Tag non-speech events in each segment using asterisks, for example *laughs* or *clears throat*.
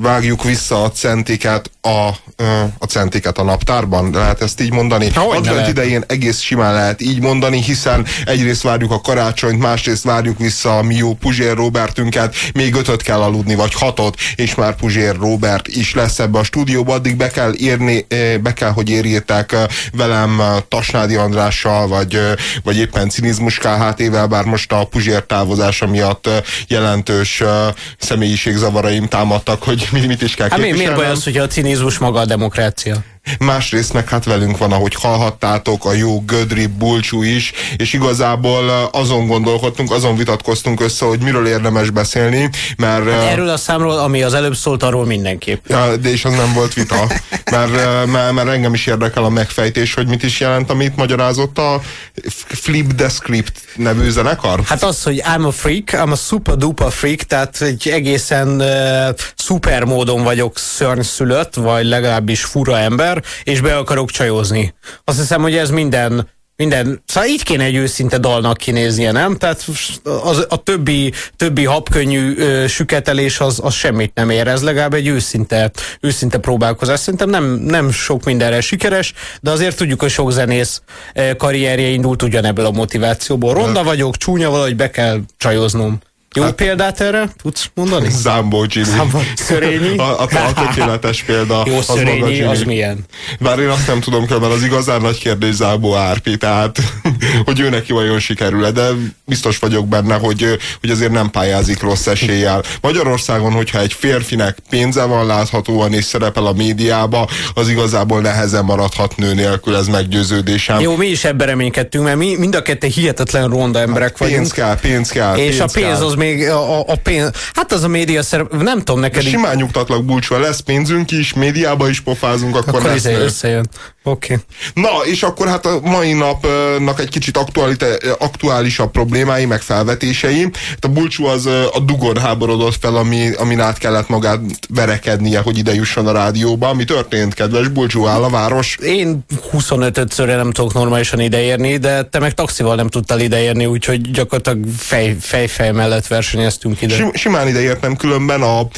vágjuk vissza a centiket a, a centiket a naptárban? Lehet ezt így mondani? Advent idején egész simán lehet így mondani, hiszen egyrészt várjuk a karácsonyt, másrészt várjuk vissza a mi jó Puzsér Robertünket, még ötöt kell aludni, vagy hatot, és már Puzsér Robert is lesz ebbe a stúdióba, addig be kell írni, be kell, hogy érjétek velem Tasnádi Andrással, vagy, vagy éppen cinizmus KHT-vel, bár most a Puzsér távozása miatt jelentős személyiségzavaraim támadtak, hogy mit is kell hát Miért baj az, hogy a cinizmus maga a demokrácia? Másrészt meg hát velünk van, ahogy hallhattátok, a jó Gödri Bulcsú is, és igazából azon gondolkodtunk, azon vitatkoztunk össze, hogy miről érdemes beszélni, mert... Hát erről a számról, ami az előbb szólt, arról mindenképp. De és az nem volt vita, mert, mert, mert engem is érdekel a megfejtés, hogy mit is jelent, amit magyarázott a Flip the Script nevű zenekar. Hát az, hogy I'm a freak, I'm a super duper freak, tehát egy egészen uh, szuper módon vagyok szörnyszülött, vagy legalábbis fura ember, ember, és be akarok csajozni. Azt hiszem, hogy ez minden minden, szóval így kéne egy őszinte dalnak kinéznie, nem? Tehát az, a többi, többi habkönnyű ö, süketelés az, az semmit nem ér, ez legalább egy őszinte, őszinte próbálkozás. Szerintem nem, nem sok mindenre sikeres, de azért tudjuk, hogy sok zenész karrierje indult ugyanebből a motivációból. Ronda vagyok, csúnya valahogy be kell csajoznom. Jó hát, példát erre tudsz mondani? Zambó Jimmy. Zambó, Szörényi? A, a, a tökéletes példa. Jó, az Szörényi, az milyen? Bár én azt nem tudom, mert az igazán nagy kérdés Zámbó Árpi, tehát *laughs* hogy ő neki vajon sikerül -e, de biztos vagyok benne, hogy, hogy azért nem pályázik rossz eséllyel. Magyarországon, hogyha egy férfinek pénze van láthatóan és szerepel a médiába, az igazából nehezen maradhat nő nélkül, ez meggyőződésem. Jó, mi is ebben reménykedtünk, mert mi mind a kettő hihetetlen ronda emberek hát, vagyunk. Pénz kell, pénz kell. És pénz a pénz kell. az még a, a pénz, hát az a média szerep, nem tudom neked. Simán nyugtatlak búcsúval, lesz pénzünk is, médiába is pofázunk, akkor, akkor lesz. Izé összejön. Oké. Okay. Na, és akkor hát a mai napnak egy kicsit aktuálisabb problémái, meg felvetései. Hát a Bulcsú az a Dugon háborodott fel, ami, amin át kellett magát verekednie, hogy ide jusson a rádióba. Mi történt, kedves Bulcsú, áll a város? Én 25-szörre nem tudok normálisan ideérni, de te meg taxival nem tudtál ideérni, úgyhogy gyakorlatilag fej, fej, mellett versenyeztünk ide. Sim, simán ideértem, különben a,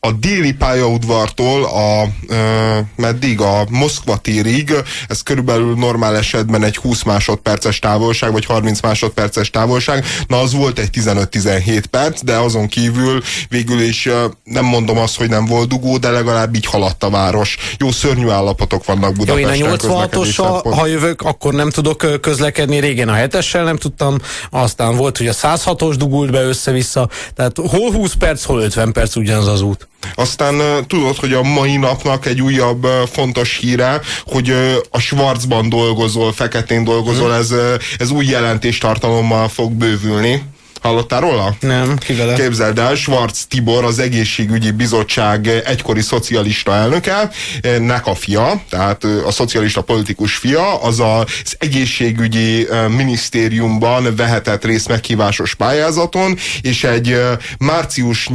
a déli pályaudvartól a e, meddig a Moszkva térig, ez körülbelül normál esetben egy 20 másodperces távolság, vagy 30 másodperces távolság, na az volt egy 15-17 perc, de azon kívül végül is nem mondom azt, hogy nem volt dugó, de legalább így haladt a város. Jó szörnyű állapotok vannak Budapesten. Jó, én a 86 ha jövök, akkor nem tudok közlekedni, régen a 7 nem tudtam, aztán volt, hogy a 106-os dugult be össze-vissza, tehát hol 20 perc, hol 50 perc ugyanaz az út. Aztán tudod, hogy a mai napnak egy újabb fontos híre, hogy a Schwarzban dolgozol, feketén dolgozol, hmm. ez, ez új jelentéstartalommal fog bővülni. Hallottál róla? Nem, kivele. Képzeld el, Schwarz Tibor, az egészségügyi bizottság egykori szocialista elnöke, nek a fia, tehát a szocialista politikus fia, az az egészségügyi minisztériumban vehetett részt meghívásos pályázaton, és egy március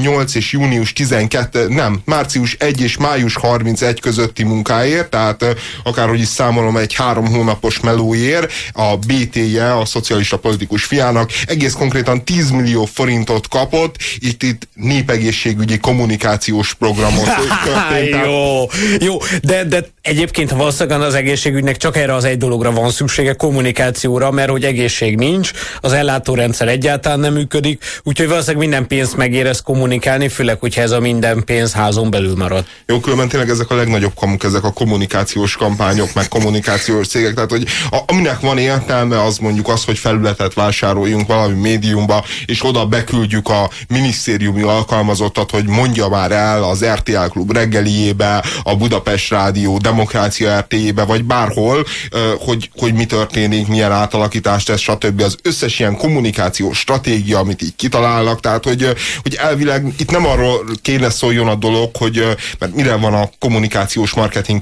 8 és június 12, nem, március 1 és május 31 közötti munkáért, tehát akárhogy is számolom, egy három hónapos melóért a BT-je, a szocialista politikus fiának egész konkrétan 10 millió forintot kapott, itt, itt népegészségügyi kommunikációs programot. *laughs* jó, jó, de, de egyébként valószínűleg az egészségügynek csak erre az egy dologra van szüksége, kommunikációra, mert hogy egészség nincs, az ellátórendszer egyáltalán nem működik, úgyhogy valószínűleg minden pénzt megérez kommunikálni, főleg, hogyha ez a minden pénz házon belül marad. Jó, különben tényleg ezek a legnagyobb kamuk, ezek a kommunikációs kampányok, meg kommunikációs cégek, tehát hogy a, aminek van értelme, az mondjuk az, hogy felületet vásároljunk valami médiumba, és oda beküldjük a minisztériumi alkalmazottat, hogy mondja már el az RTL Klub reggeliébe, a Budapest Rádió, Demokrácia RT-jébe, vagy bárhol, hogy, hogy mi történik, milyen átalakítást tesz, stb. Az összes ilyen kommunikációs stratégia, amit így kitalálnak, tehát hogy, hogy elvileg itt nem arról kéne szóljon a dolog, hogy mert mire van a kommunikációs marketing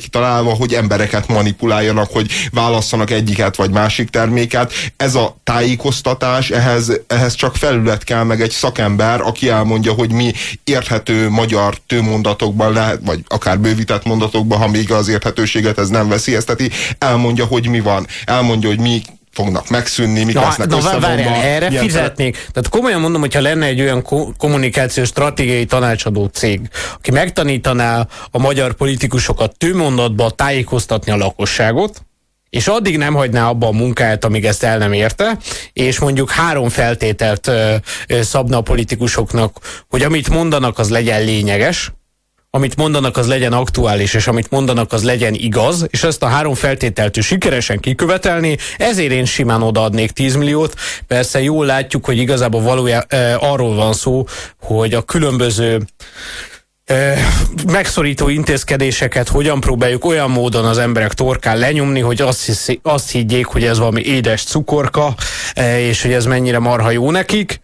kitalálva, hogy embereket manipuláljanak, hogy válasszanak egyiket vagy másik terméket. Ez a tájékoztatás megoldás, ehhez, ehhez csak felület kell meg egy szakember, aki elmondja, hogy mi érthető magyar tőmondatokban lehet, vagy akár bővített mondatokban, ha még az érthetőséget ez nem veszélyezteti, elmondja, hogy mi van. Elmondja, hogy mi fognak megszűnni, mik na, lesznek na, összevonva. várjál, erre fizetnék. Tehát komolyan mondom, hogyha lenne egy olyan ko- kommunikációs stratégiai tanácsadó cég, aki megtanítaná a magyar politikusokat tőmondatba tájékoztatni a lakosságot, és addig nem hagyná abba a munkáját, amíg ezt el nem érte, és mondjuk három feltételt ö, ö, szabna a politikusoknak, hogy amit mondanak, az legyen lényeges, amit mondanak, az legyen aktuális, és amit mondanak, az legyen igaz, és ezt a három feltételt ő sikeresen kikövetelni, ezért én simán odaadnék 10 milliót. Persze jól látjuk, hogy igazából valójában arról van szó, hogy a különböző megszorító intézkedéseket hogyan próbáljuk olyan módon az emberek torkán lenyomni, hogy azt, hiszi, azt higgyék, hogy ez valami édes cukorka, e, és hogy ez mennyire marha jó nekik.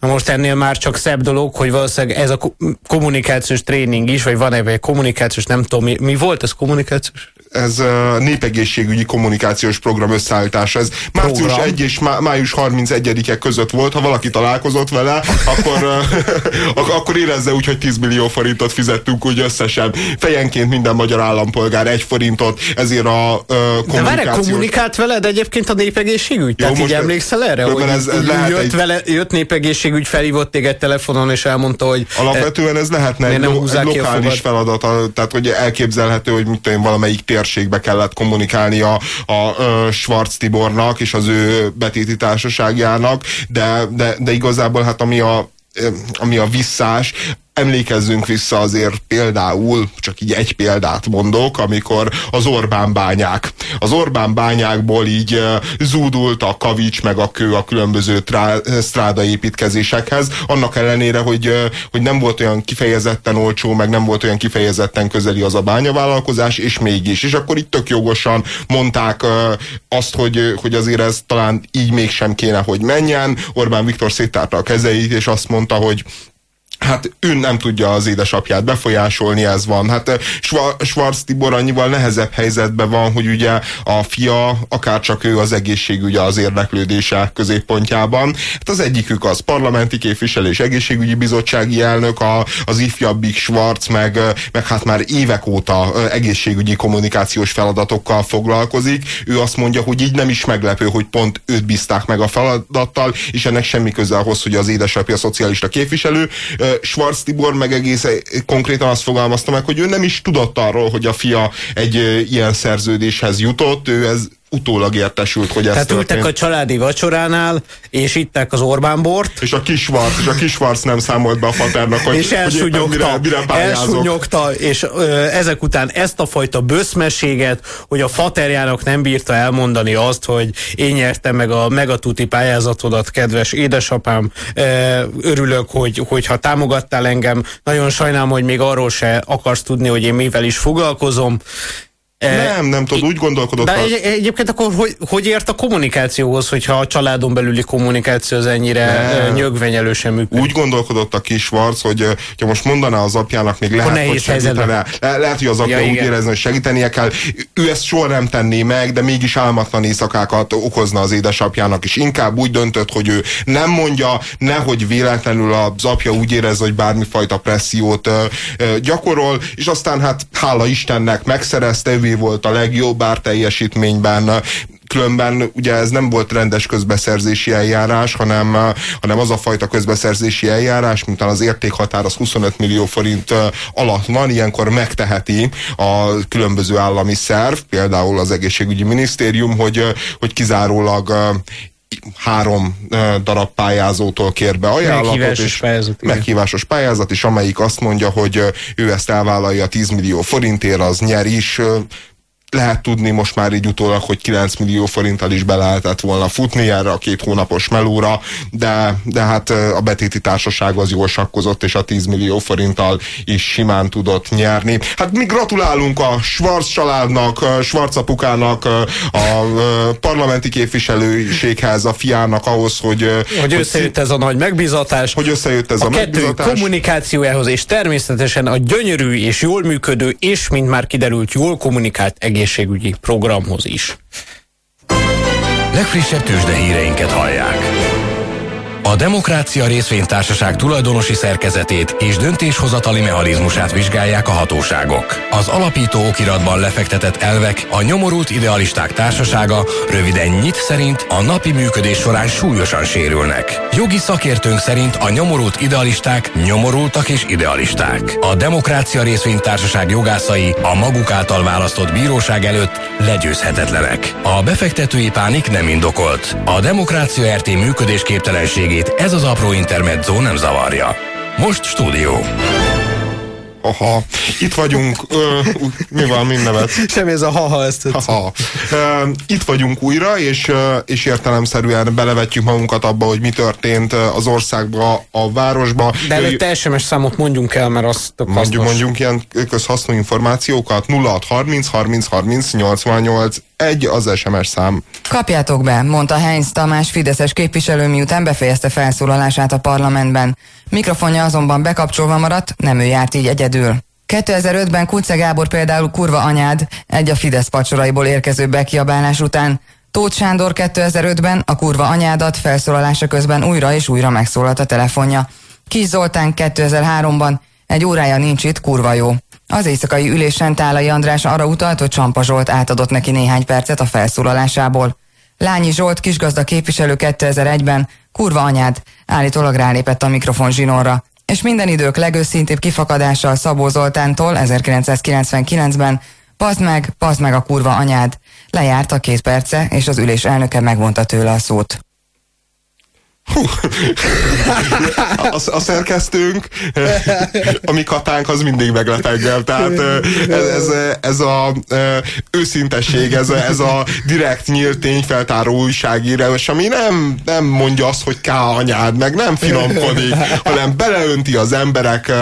Na most ennél már csak szebb dolog, hogy valószínűleg ez a ko- kommunikációs tréning is, vagy van egy kommunikációs, nem tudom, mi, mi volt ez kommunikációs? ez uh, népegészségügyi kommunikációs program összeállítása. Ez március Program. 1 és má, május 31-e között volt. Ha valaki találkozott vele, akkor, *laughs* ak- akkor érezze úgy, hogy 10 millió forintot fizettünk úgy összesen. Fejenként minden magyar állampolgár egy forintot, ezért a uh, De várj, kommunikált veled egyébként a népegészségügy? Tehát így emlékszel erre? Hogy ez- ez, lehet jött, egy- vele, jött népegészségügy, felhívott téged telefonon, és elmondta, hogy Alapvetően ez lehetne egy, nem lo, egy lokális feladat, tehát hogy elképzelhető, hogy mit tudom, én, valamelyik térségbe kellett kommunikálni a, a, a Schwarz Tibornak és az ő betéti társaságjának, de, de, de igazából hát ami a, ami a visszás, emlékezzünk vissza azért például, csak így egy példát mondok, amikor az Orbán bányák. Az Orbán bányákból így zúdult a kavics meg a kő a különböző trá- stráda építkezésekhez, annak ellenére, hogy, hogy nem volt olyan kifejezetten olcsó, meg nem volt olyan kifejezetten közeli az a bányavállalkozás, és mégis. És akkor itt tök jogosan mondták azt, hogy, hogy azért ez talán így mégsem kéne, hogy menjen. Orbán Viktor széttárta a kezeit, és azt mondta, hogy Hát ő nem tudja az édesapját befolyásolni, ez van. Hát eh, Schwa- Schwarz Tibor annyival nehezebb helyzetben van, hogy ugye a fia, akár csak ő az egészségügye az érdeklődése középpontjában. Hát az egyikük az parlamenti képviselő és egészségügyi bizottsági elnök, a, az ifjabbik Schwarz, meg, eh, meg hát már évek óta eh, egészségügyi kommunikációs feladatokkal foglalkozik. Ő azt mondja, hogy így nem is meglepő, hogy pont őt bízták meg a feladattal, és ennek semmi köze ahhoz, hogy az édesapja szocialista képviselő. Schwarz Tibor meg egész konkrétan azt fogalmazta meg, hogy ő nem is tudott arról, hogy a fia egy ö, ilyen szerződéshez jutott, ő ez utólag értesült, hogy ez Tehát ültek történt. a családi vacsoránál, és itták az Orbán bort, És a kisvarc, és a kisvarc nem számolt be a faternak, hogy, és hogy elsúnyogta, mire, mire pályázok. elsúnyogta, és ö, ezek után ezt a fajta böszmeséget, hogy a faterjának nem bírta elmondani azt, hogy én nyertem meg a megatuti pályázatodat, kedves édesapám, ö, örülök, hogy, hogyha támogattál engem, nagyon sajnálom, hogy még arról se akarsz tudni, hogy én mivel is foglalkozom. Ö, Nem, nem tudod, úgy gondolkodott. De egy, egyébként akkor hogy, hogy ért a kommunikációhoz, hogyha a családon belüli kommunikáció az ennyire Nem. ö, nyögvenyelősen működik? Úgy gondolkodott a kisvarc, hogy ö, ha most mondaná az apjának, még lehet, hogy segítene. Le, lehet, hogy az apja Ja, úgy igen. érezni, hogy segítenie kell. Ő ezt soha nem tenné meg, de mégis álmatlan éjszakákat okozna az édesapjának, és inkább úgy döntött, hogy ő nem mondja, nehogy véletlenül az apja úgy érez, hogy bármifajta pressziót gyakorol, és aztán hát hála Istennek megszerezte, volt a legjobb árteljesítményben, Különben ugye ez nem volt rendes közbeszerzési eljárás, hanem, hanem az a fajta közbeszerzési eljárás, mint az értékhatár az 25 millió forint alatt van, ilyenkor megteheti a különböző állami szerv, például az egészségügyi minisztérium, hogy, hogy kizárólag három darab pályázótól kér be ajánlatot. Meghívásos és pályázat, igen. Meghívásos pályázat, és amelyik azt mondja, hogy ő ezt elvállalja 10 millió forintért, az nyer is. Eh, lehet tudni most már így utólag, hogy 9 millió forinttal is be lehetett volna futni erre a két hónapos melóra, de, de hát a betéti társaság az jól sakkozott, és a 10 millió forinttal is simán tudott nyerni. Hát mi gratulálunk a Schwarz családnak, Schwarz apukának, a parlamenti képviselőséghez, a fiának ahhoz, hogy, Hogy összejött ez a nagy megbizatás. hogy összejött ez a, a megbizatás. kommunikációjához, és természetesen a gyönyörű és jól működő, és mint már kiderült, jól kommunikált egészségügyi programhoz is. Legfrissebb tőzsdehíreinket hallják. A Demokrácia Részvénytársaság tulajdonosi szerkezetét és döntéshozatali mechanizmusát vizsgálják a hatóságok. Az alapító okiratban lefektetett elvek a nyomorult idealisták társasága, röviden nyit szerint a napi működés során súlyosan sérülnek. Jogi szakértőnk szerint a nyomorult idealisták nyomorultak és idealisták. A Demokrácia Részvénytársaság jogászai a maguk által választott bíróság előtt legyőzhetetlenek. A befektetői pánik nem indokolt. A Demokrácia RT működésképtelenségét ez az apró intermedzó nem zavarja. Most stúdió. Aha, itt vagyunk, ö, mi van, mi nevet? Semmi ez a haha, ezt Aha. Ö, itt vagyunk újra, és, és értelemszerűen belevetjük magunkat abba, hogy mi történt az országba, a városba. De előtte SMS számot mondjunk el, mert azt tök Mondjuk, hasznos. mondjunk ilyen közhasznú információkat. 0630 30 30 88 egy az SMS szám. Kapjátok be, mondta Heinz Tamás Fideszes képviselő, miután befejezte felszólalását a parlamentben. Mikrofonja azonban bekapcsolva maradt, nem ő járt így egyedül. 2005-ben Kuce Gábor például kurva anyád egy a Fidesz pacsoraiból érkező bekiabálás után. Tóth Sándor 2005-ben a kurva anyádat felszólalása közben újra és újra megszólalt a telefonja. Kis Zoltán 2003-ban egy órája nincs itt, kurva jó. Az éjszakai ülésen Tálai András arra utalt, hogy Csampa Zsolt átadott neki néhány percet a felszólalásából. Lányi Zsolt kisgazda képviselő 2001-ben, kurva anyád, állítólag rálépett a mikrofon zsinórra, és minden idők legőszintébb kifakadással Szabó Zoltántól 1999-ben, pazd meg, pazd meg a kurva anyád. Lejárt a két perce, és az ülés elnöke megvonta tőle a szót. A, a szerkesztőnk, a mi katánk az mindig meglep engem. Tehát ez, ez, ez a őszintesség, ez, ez a direkt nyílt tényfeltáró újságírás, ami nem, nem mondja azt, hogy ká anyád, meg nem finomkodik, hanem beleönti az emberek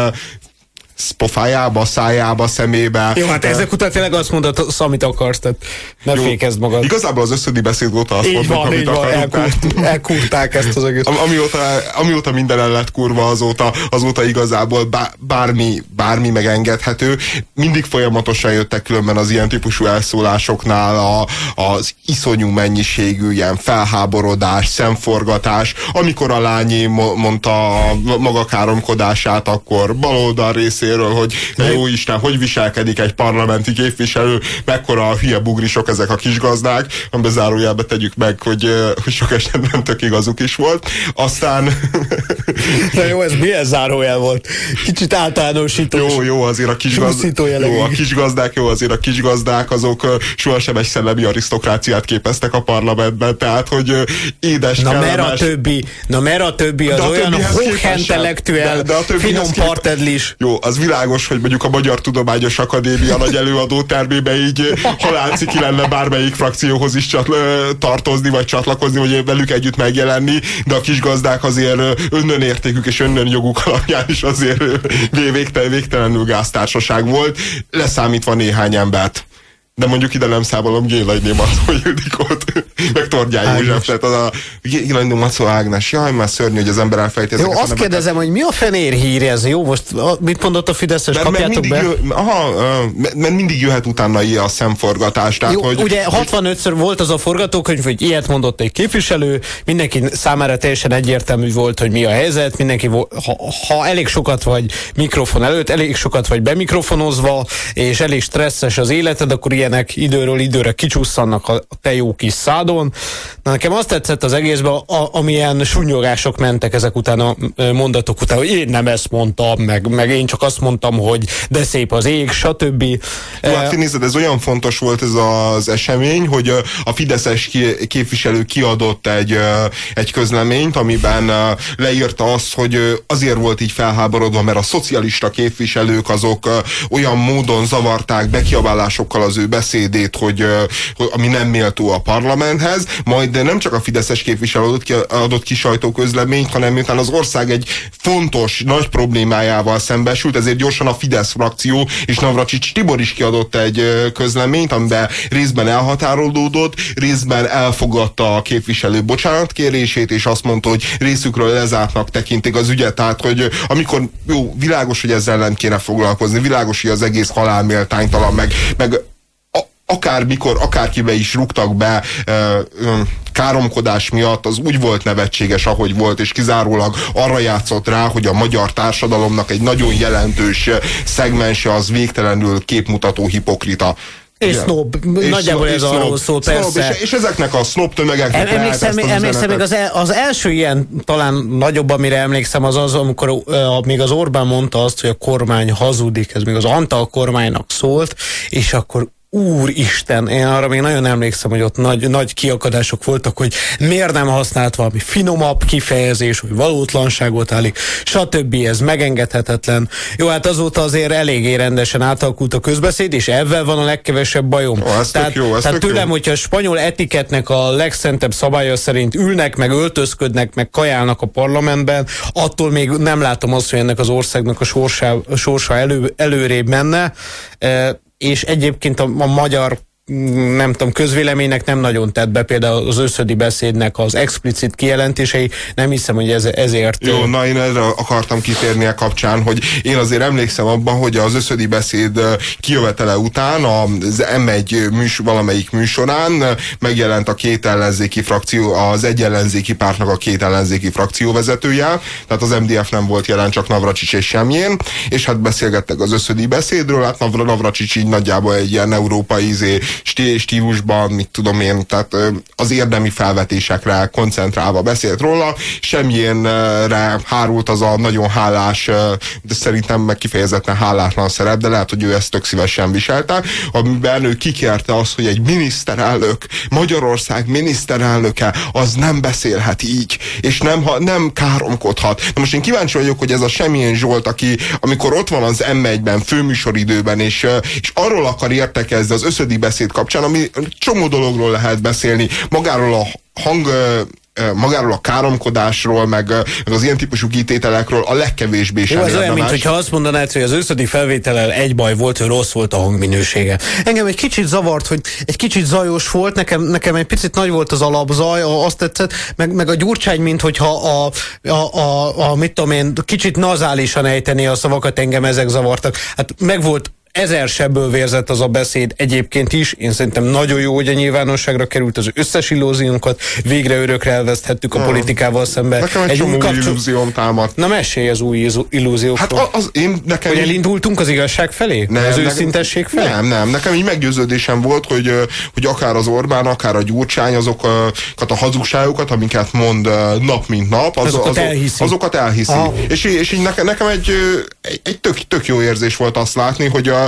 pofájába, szájába, szemébe. Jó, hát ezek után tényleg azt mondod, amit akarsz, tehát ne Jó. fékezd magad. Igazából az összödi beszéd óta azt Így van, amit így van, akarunk. elkúrt, elkúrták ezt az egész. Am- Amióta, amióta minden el lett kurva, azóta, azóta igazából bá, bármi, bármi megengedhető. Mindig folyamatosan jöttek különben az ilyen típusú elszólásoknál a, az iszonyú mennyiségű ilyen felháborodás, szemforgatás. Amikor a lányi mo- mondta a maga káromkodását, akkor baloldal részéről, hogy de jó Isten, hogy viselkedik egy parlamenti képviselő, mekkora hülye bugrisok ezek a kis gazdák, amiben zárójelbe tegyük meg, hogy, hogy sok esetben tök igazuk is volt. Aztán *laughs* Na jó, ez milyen zárójel volt? Kicsit általánosító. jó, jó, azért a kis, Csúszító jellegű. jó, a kis gazdák, jó, azért a kis gazdák, azok sohasem egy szellemi arisztokráciát képeztek a parlamentben, tehát, hogy édes, Na mert a kellemes, többi, na mert a többi az De a olyan a többihez finom partedlis. Jó, az világos, hogy mondjuk a Magyar Tudományos Akadémia nagy előadó termébe így halálciki lenne bármelyik frakcióhoz is csatl- ö, tartozni, vagy csatlakozni, vagy velük együtt megjelenni, de a kis gazdák azért ö, önnönértékük és önnönjoguk alapján is azért végtelenül gáztársaság volt, leszámítva néhány embert. De mondjuk ide nem számolom Gélai Nématszó Ildikót, *laughs* meg Tordján József, tehát az a Gélai Nématszó Ágnes, jaj, már szörnyű, hogy az ember elfejti Jó, azt kérdezem, hogy mi a fenér hír ez? Jó, most mit mondott a Fideszes? Mert, mert, Kapjátok mindig be? jö, aha, mert- mert mindig jöhet utána ilyen a szemforgatás. Tehát, Jó, hogy, ugye 65-ször volt az a forgatókönyv, hogy ilyet mondott egy képviselő, mindenki számára teljesen egyértelmű volt, hogy mi a helyzet, mindenki, ha, ha elég sokat vagy mikrofon előtt, elég sokat vagy bemikrofonozva, és elég stresszes az életed, akkor ilyenek időről időre kicsusszannak a te jó kis szádon. Na, nekem azt tetszett az egészben, a, amilyen sunyogások mentek ezek után a mondatok után, hogy én nem ezt mondtam, meg, meg én csak azt mondtam, hogy de szép az ég, stb. Jó, hát Eh, nézed, ez olyan fontos volt ez az esemény, hogy a Fideszes képviselő kiadott egy, egy közleményt, amiben leírta azt, hogy azért volt így felháborodva, mert a szocialista képviselők azok olyan módon zavarták bekiabálásokkal az ő beszédét, hogy, hogy ami nem méltó a parlamenthez, majd nem csak a Fideszes képviselő adott ki, adott ki sajtóközleményt, hanem miután az ország egy fontos, nagy problémájával szembesült, ezért gyorsan a Fidesz frakció és Navracsics Tibor is kiadott egy közleményt, amiben részben elhatárolódott, részben elfogadta a képviselő bocsánatkérését, és azt mondta, hogy részükről lezártnak tekintik az ügyet, tehát hogy amikor jó, világos, hogy ezzel nem kéne foglalkozni, világos, hogy az egész halálméltánytalan, meg, meg akármikor, akárkibe is rúgtak be káromkodás miatt, az úgy volt nevetséges, ahogy volt, és kizárólag arra játszott rá, hogy a magyar társadalomnak egy nagyon jelentős szegmense az végtelenül képmutató hipokrita. És snob, nagyjából ez arról szól, persze. És, és ezeknek a snob tömegeknek em, Emlékszem, emlékszem még az, el, az első ilyen, talán nagyobb, amire emlékszem, az az, amikor uh, még az Orbán mondta azt, hogy a kormány hazudik, ez még az Antal kormánynak szólt, és akkor Úristen, én arra még nagyon emlékszem, hogy ott nagy, nagy kiakadások voltak, hogy miért nem használt valami finomabb kifejezés, hogy valótlanságot állik, stb. Ez megengedhetetlen. Jó, hát azóta azért eléggé rendesen átalakult a közbeszéd, és ebben van a legkevesebb bajom. Ó, ez tehát jó, ez tehát tőlem, jó. hogyha a spanyol etiketnek a legszentebb szabálya szerint ülnek, meg öltözködnek, meg kajálnak a parlamentben, attól még nem látom azt, hogy ennek az országnak a sorsa, a sorsa elő, előrébb menne. E, és egyébként a, a magyar nem tudom, közvéleménynek nem nagyon tett be például az összödi beszédnek az explicit kijelentései, nem hiszem, hogy ez, ezért... Jó, na én erre akartam kitérni a kapcsán, hogy én azért emlékszem abban, hogy az összödi beszéd kijövetele után az M1 műs, valamelyik műsorán megjelent a két ellenzéki frakció, az egy ellenzéki pártnak a két ellenzéki frakció vezetője, tehát az MDF nem volt jelen, csak Navracsics és Semjén, és hát beszélgettek az összödi beszédről, hát Navracsics így nagyjából egy ilyen európai izé, stílusban, mit tudom én, tehát az érdemi felvetésekre koncentrálva beszélt róla, semmilyenre hárult az a nagyon hálás, de szerintem meg kifejezetten hálátlan szerep, de lehet, hogy ő ezt tök szívesen viselte, amiben ő kikérte azt, hogy egy miniszterelnök, Magyarország miniszterelnöke, az nem beszélhet így, és nem, ha, nem káromkodhat. Na most én kíváncsi vagyok, hogy ez a semmilyen Zsolt, aki amikor ott van az M1-ben, főműsoridőben, és, és arról akar értekezni az összödi beszéd beszéd kapcsán, ami csomó dologról lehet beszélni, magáról a hang magáról a káromkodásról, meg, meg az ilyen típusú kitételekről a legkevésbé sem Jó, ez olyan, mint hogyha azt mondanád, hogy az őszödi felvétellel egy baj volt, hogy rossz volt a hangminősége. Engem egy kicsit zavart, hogy egy kicsit zajos volt, nekem, nekem egy picit nagy volt az alapzaj, azt tetszett, meg, meg a gyurcsány, mint hogyha a, a, a, a mit tudom én, kicsit nazálisan ejteni a szavakat, engem ezek zavartak. Hát meg volt ezer sebből vérzett az a beszéd egyébként is. Én szerintem nagyon jó, hogy a nyilvánosságra került az összes illúziónkat. Végre örökre elveszthettük a hmm. politikával szemben. Nekem egy, egy csomó kapcsol... illúzióm támadt. Na mesélj az új illúziókról. Hát az, én nekem... Hogy elindultunk az igazság felé? Nem, az őszintesség felé? Nem, nem. Nekem így meggyőződésem volt, hogy, hogy akár az Orbán, akár a Gyurcsány azokat a hazugságokat, amiket mond nap mint nap, az, azokat azok, elhiszi. Azokat elhiszi. És, és így nekem, nekem egy, egy, egy tök, tök jó érzés volt azt látni, hogy a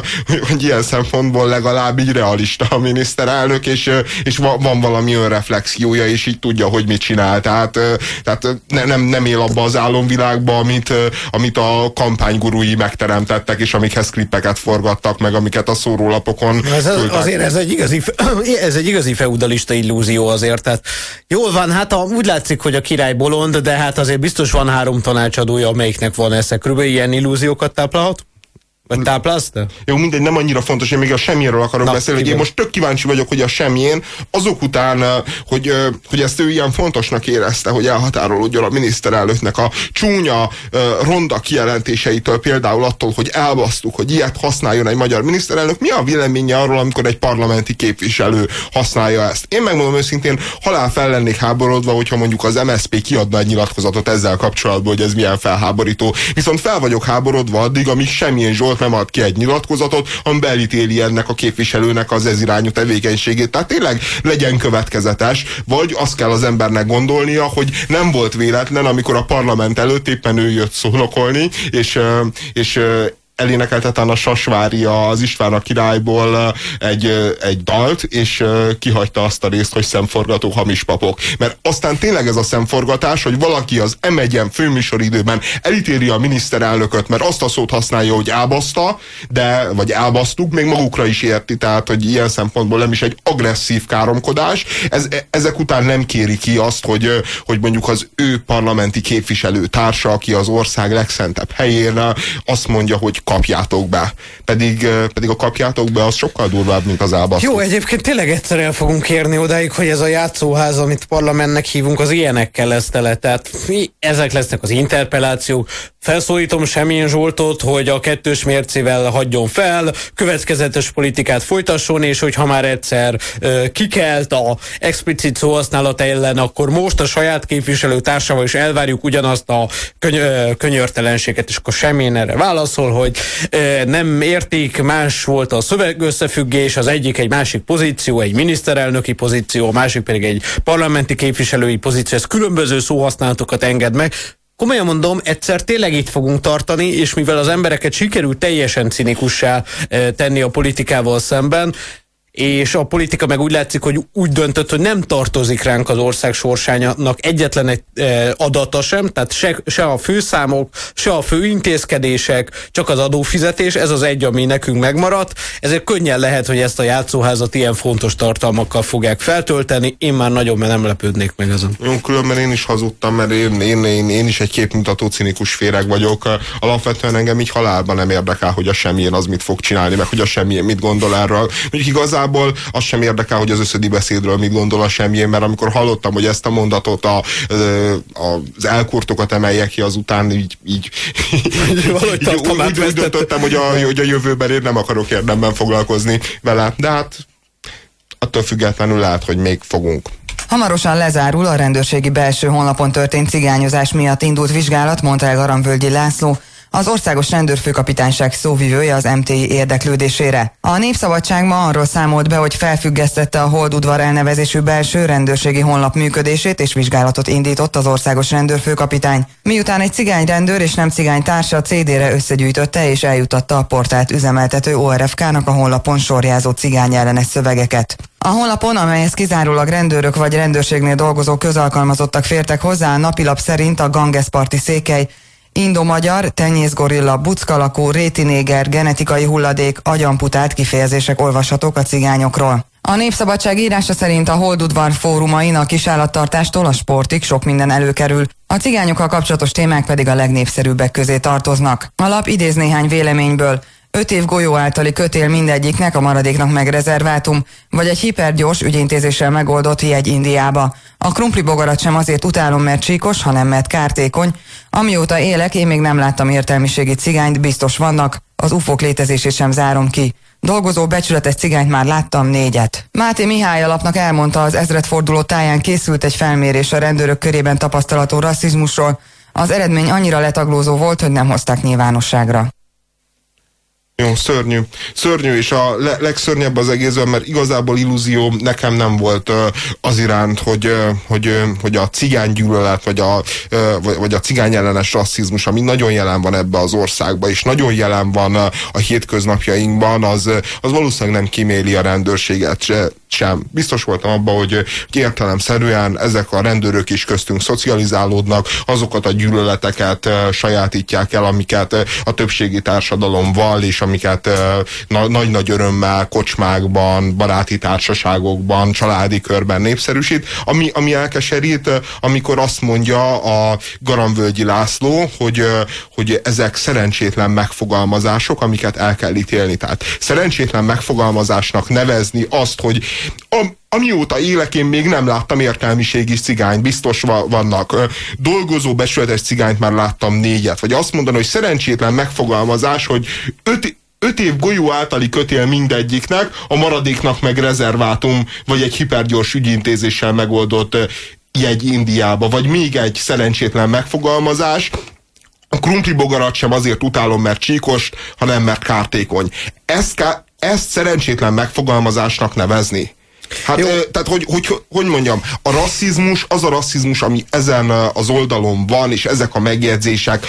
hogy ilyen szempontból legalább így realista a miniszterelnök, és, és van valami önreflexiója, és így tudja, hogy mit csinál. Tehát, tehát ne, nem, nem él abba az álomvilágba, amit, amit a kampánygurui megteremtettek, és amikhez klippeket forgattak, meg amiket a szórólapokon ez az, Azért ez egy, igazi, *clears throat* ez egy igazi feudalista illúzió azért. Tehát jól van, hát a, úgy látszik, hogy a király bolond, de hát azért biztos van három tanácsadója, amelyiknek van esze. Körülbelül ilyen illúziókat táplálhat? Vagy táplázta? Jó, mindegy, nem annyira fontos, én még a semmiről akarok Na, beszélni, hogy én most tök kíváncsi vagyok, hogy a semmilyen azok után, hogy, hogy ezt ő ilyen fontosnak érezte, hogy elhatárolódjon a miniszterelnöknek a csúnya, ronda kijelentéseitől, például attól, hogy elbasztuk, hogy ilyet használjon egy magyar miniszterelnök. Mi a véleménye arról, amikor egy parlamenti képviselő használja ezt? Én megmondom őszintén, halál fel lennék háborodva, hogyha mondjuk az MSZP kiadna egy nyilatkozatot ezzel kapcsolatban, hogy ez milyen felháborító. Viszont fel vagyok háborodva addig, amíg semmilyen Zsolt Zsolt nem ad ki egy nyilatkozatot, amiben elítéli ennek a képviselőnek az ez irányú tevékenységét. Tehát tényleg legyen következetes, vagy azt kell az embernek gondolnia, hogy nem volt véletlen, amikor a parlament előtt éppen ő jött szónokolni, és, és elénekelte a Sasvári az István a királyból egy, egy dalt, és kihagyta azt a részt, hogy szemforgató hamis papok. Mert aztán tényleg ez a szemforgatás, hogy valaki az m főműsoridőben elítéri a miniszterelnököt, mert azt a szót használja, hogy elbaszta, de, vagy elbasztuk, még magukra is érti, tehát, hogy ilyen szempontból nem is egy agresszív káromkodás. Ez, ezek után nem kéri ki azt, hogy, hogy mondjuk az ő parlamenti képviselő társa, aki az ország legszentebb helyén azt mondja, hogy kapjátok be. Pedig, pedig a kapjátok be az sokkal durvább, mint az elbasztó. Jó, egyébként tényleg egyszer el fogunk érni odáig, hogy ez a játszóház, amit parlamentnek hívunk, az ilyenekkel lesz tele. Tehát mi, ezek lesznek az interpelációk, Felszólítom Semjén Zsoltot, hogy a kettős mércével hagyjon fel, következetes politikát folytasson, és hogy ha már egyszer ö, kikelt a explicit szóhasználat ellen, akkor most a saját képviselő társával is elvárjuk ugyanazt a köny- könyörtelenséget, és akkor Semjén erre válaszol, hogy ö, nem értik, más volt a szövegösszefüggés, az egyik egy másik pozíció, egy miniszterelnöki pozíció, a másik pedig egy parlamenti képviselői pozíció, ez különböző szóhasználatokat enged meg, komolyan mondom, egyszer tényleg itt fogunk tartani, és mivel az embereket sikerült teljesen cinikussá tenni a politikával szemben, és a politika meg úgy látszik, hogy úgy döntött, hogy nem tartozik ránk az ország sorsányának egyetlen egy e, adata sem, tehát se, se a főszámok, se a főintézkedések, csak az adófizetés, ez az egy, ami nekünk megmaradt, ezért könnyen lehet, hogy ezt a játszóházat ilyen fontos tartalmakkal fogják feltölteni, én már nagyon nem lepődnék meg ezen. Jó, különben én is hazudtam, mert én, én, én, én is egy képmutató cinikus féreg vagyok. Alapvetően engem így halálban nem érdekel, hogy a semmilyen az mit fog csinálni, meg hogy a semmilyen mit gondol erről. Mondjuk igazán igazából az sem érdekel, hogy az összödi beszédről mit gondol a semmilyen, mert amikor hallottam, hogy ezt a mondatot a, a, az elkurtokat emelje ki, azután így, így, így, úgy, úgy, úgy döntöttem, hogy a, hogy a jövőben én nem akarok érdemben foglalkozni vele. De hát attól függetlenül lehet, hogy még fogunk. Hamarosan lezárul a rendőrségi belső honlapon történt cigányozás miatt indult vizsgálat, mondta el Garamvölgyi László, az Országos Rendőrfőkapitányság szóvivője az MTI érdeklődésére. A Népszabadság ma arról számolt be, hogy felfüggesztette a Holdudvar elnevezésű belső rendőrségi honlap működését és vizsgálatot indított az Országos Rendőrfőkapitány. Miután egy cigány rendőr és nem cigány társa CD-re összegyűjtötte és eljutatta a portált üzemeltető ORFK-nak a honlapon sorjázó cigány ellenes szövegeket. A honlapon, amelyhez kizárólag rendőrök vagy rendőrségnél dolgozó közalkalmazottak fértek hozzá, a napilap szerint a Gangesparti székely Indo-magyar, tenyészgorilla, buckalakó, rétinéger, genetikai hulladék, agyamputált kifejezések olvashatók a cigányokról. A Népszabadság írása szerint a Holdudvar fórumain a kisállattartástól a sportig sok minden előkerül, a cigányokkal kapcsolatos témák pedig a legnépszerűbbek közé tartoznak. A lap idéz néhány véleményből. Öt év golyó általi kötél mindegyiknek, a maradéknak meg rezervátum, vagy egy hipergyors ügyintézéssel megoldott jegy Indiába. A krumpli bogarat sem azért utálom, mert csíkos, hanem mert kártékony. Amióta élek, én még nem láttam értelmiségi cigányt, biztos vannak, az ufok létezését sem zárom ki. Dolgozó becsületes cigányt már láttam négyet. Máté Mihály alapnak elmondta az ezredforduló táján készült egy felmérés a rendőrök körében tapasztalató rasszizmusról. Az eredmény annyira letaglózó volt, hogy nem hozták nyilvánosságra. Jó, szörnyű. Szörnyű, és a le legszörnyebb az egészben, mert igazából illúzió nekem nem volt uh, az iránt, hogy, uh, hogy, uh, hogy a cigány vagy a, uh, vagy a cigány ellenes rasszizmus, ami nagyon jelen van ebbe az országba, és nagyon jelen van uh, a hétköznapjainkban, az, az valószínűleg nem kiméli a rendőrséget se, sem. Biztos voltam abban, hogy, értelemszerűen ezek a rendőrök is köztünk szocializálódnak, azokat a gyűlöleteket sajátítják el, amiket a többségi társadalom val, és amiket nagy-nagy örömmel kocsmákban, baráti társaságokban, családi körben népszerűsít, ami, ami elkeserít, amikor azt mondja a Garamvölgyi László, hogy, hogy ezek szerencsétlen megfogalmazások, amiket el kell ítélni. Tehát szerencsétlen megfogalmazásnak nevezni azt, hogy a, amióta élek, én még nem láttam értelmiségi cigányt, biztos vannak. Dolgozó besületes cigányt már láttam négyet. Vagy azt mondani, hogy szerencsétlen megfogalmazás, hogy öt, öt év golyó általi kötél mindegyiknek, a maradéknak meg rezervátum, vagy egy hipergyors ügyintézéssel megoldott jegy Indiába, vagy még egy szerencsétlen megfogalmazás, a krumpli bogarat sem azért utálom, mert csíkos, hanem mert kártékony. Ezt, ezt szerencsétlen megfogalmazásnak nevezni. Hát, Jó. tehát hogy, hogy, hogy mondjam, a rasszizmus az a rasszizmus, ami ezen az oldalon van, és ezek a megjegyzések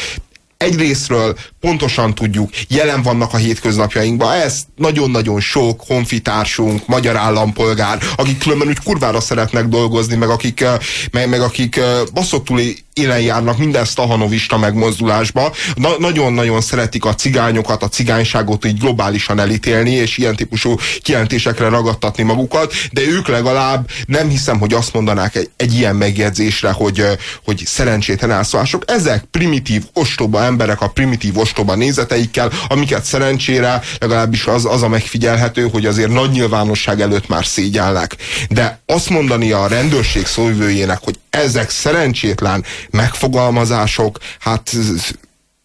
egyrésztről pontosan tudjuk, jelen vannak a hétköznapjainkban. Ez nagyon-nagyon sok honfitársunk, magyar állampolgár, akik különben úgy kurvára szeretnek dolgozni, meg akik, meg, meg akik baszottul élen járnak minden stahanovista megmozdulásba. Na, nagyon-nagyon szeretik a cigányokat, a cigányságot így globálisan elítélni, és ilyen típusú kijelentésekre ragadtatni magukat, de ők legalább nem hiszem, hogy azt mondanák egy, egy ilyen megjegyzésre, hogy, hogy szerencsétlen elszólások. Ezek primitív, ostoba emberek a primitív, ostoba nézeteikkel, amiket szerencsére legalábbis az, az a megfigyelhető, hogy azért nagy nyilvánosság előtt már szégyelnek. De azt mondani a rendőrség szóvivőjének, hogy ezek szerencsétlen megfogalmazások, hát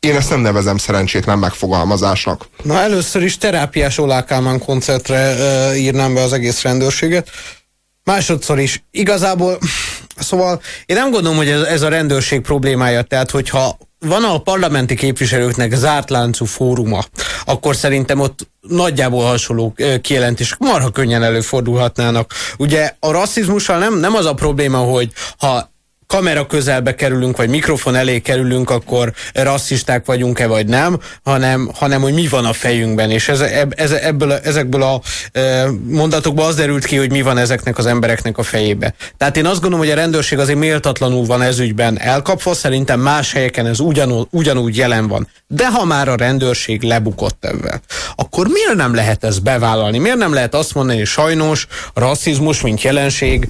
én ezt nem nevezem szerencsétlen megfogalmazásnak. Na először is terápiás Olákámán koncertre uh, írnám be az egész rendőrséget. Másodszor is igazából, *sniffs* szóval én nem gondolom, hogy ez, ez a rendőrség problémája, tehát hogyha van a parlamenti képviselőknek zárt láncú fóruma, akkor szerintem ott nagyjából hasonló kijelentések marha könnyen előfordulhatnának. Ugye a rasszizmussal nem, nem az a probléma, hogy ha kamera közelbe kerülünk, vagy mikrofon elé kerülünk, akkor rasszisták vagyunk-e, vagy nem, hanem, hanem hogy mi van a fejünkben. És ez, ez, ebből, ezekből a mondatokból az derült ki, hogy mi van ezeknek az embereknek a fejébe. Tehát én azt gondolom, hogy a rendőrség azért méltatlanul van ezügyben elkapva, szerintem más helyeken ez ugyanúgy, ugyanúgy jelen van. De ha már a rendőrség lebukott ebben, akkor miért nem lehet ezt bevállalni? Miért nem lehet azt mondani, hogy sajnos rasszizmus, mint jelenség,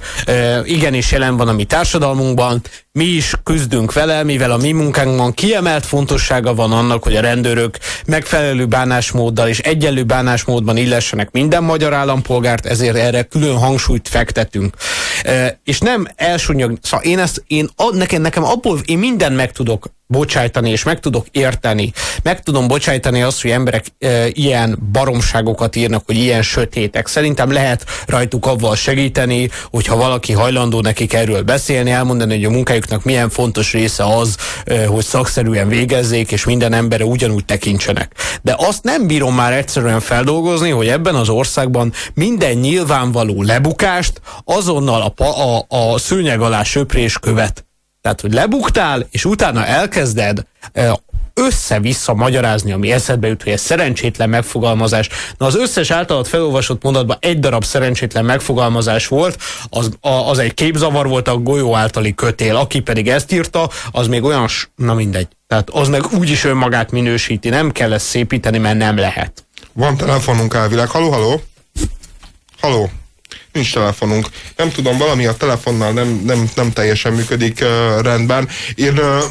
igenis jelen van a mi társadalmunkban, van, mi is küzdünk vele, mivel a mi munkánkban kiemelt fontossága van annak, hogy a rendőrök megfelelő bánásmóddal és egyenlő bánásmódban illessenek minden magyar állampolgárt, ezért erre külön hangsúlyt fektetünk. E, és nem elsúnyog, szóval én ezt, én, nekem, nekem abból én mindent meg tudok bocsájtani, és meg tudok érteni. Meg tudom bocsájtani azt, hogy emberek e, ilyen baromságokat írnak, hogy ilyen sötétek. Szerintem lehet rajtuk avval segíteni, hogyha valaki hajlandó nekik erről beszélni, elmondani, hogy a munkájuknak milyen fontos része az, e, hogy szakszerűen végezzék, és minden embere ugyanúgy tekintsenek. De azt nem bírom már egyszerűen feldolgozni, hogy ebben az országban minden nyilvánvaló lebukást azonnal a, a, a szőnyeg alá söprés követ. Tehát, hogy lebuktál, és utána elkezded össze-vissza magyarázni, ami eszedbe jut, hogy ez szerencsétlen megfogalmazás. Na az összes általad felolvasott mondatban egy darab szerencsétlen megfogalmazás volt, az, a, az egy képzavar volt a golyó általi kötél, aki pedig ezt írta, az még olyan, na mindegy. Tehát az meg úgyis önmagát minősíti, nem kell ezt szépíteni, mert nem lehet. Van telefonunk elvileg. Haló, haló? Haló? Nincs telefonunk. Nem tudom, valami a telefonnal nem, nem, nem teljesen működik uh, rendben. Én uh,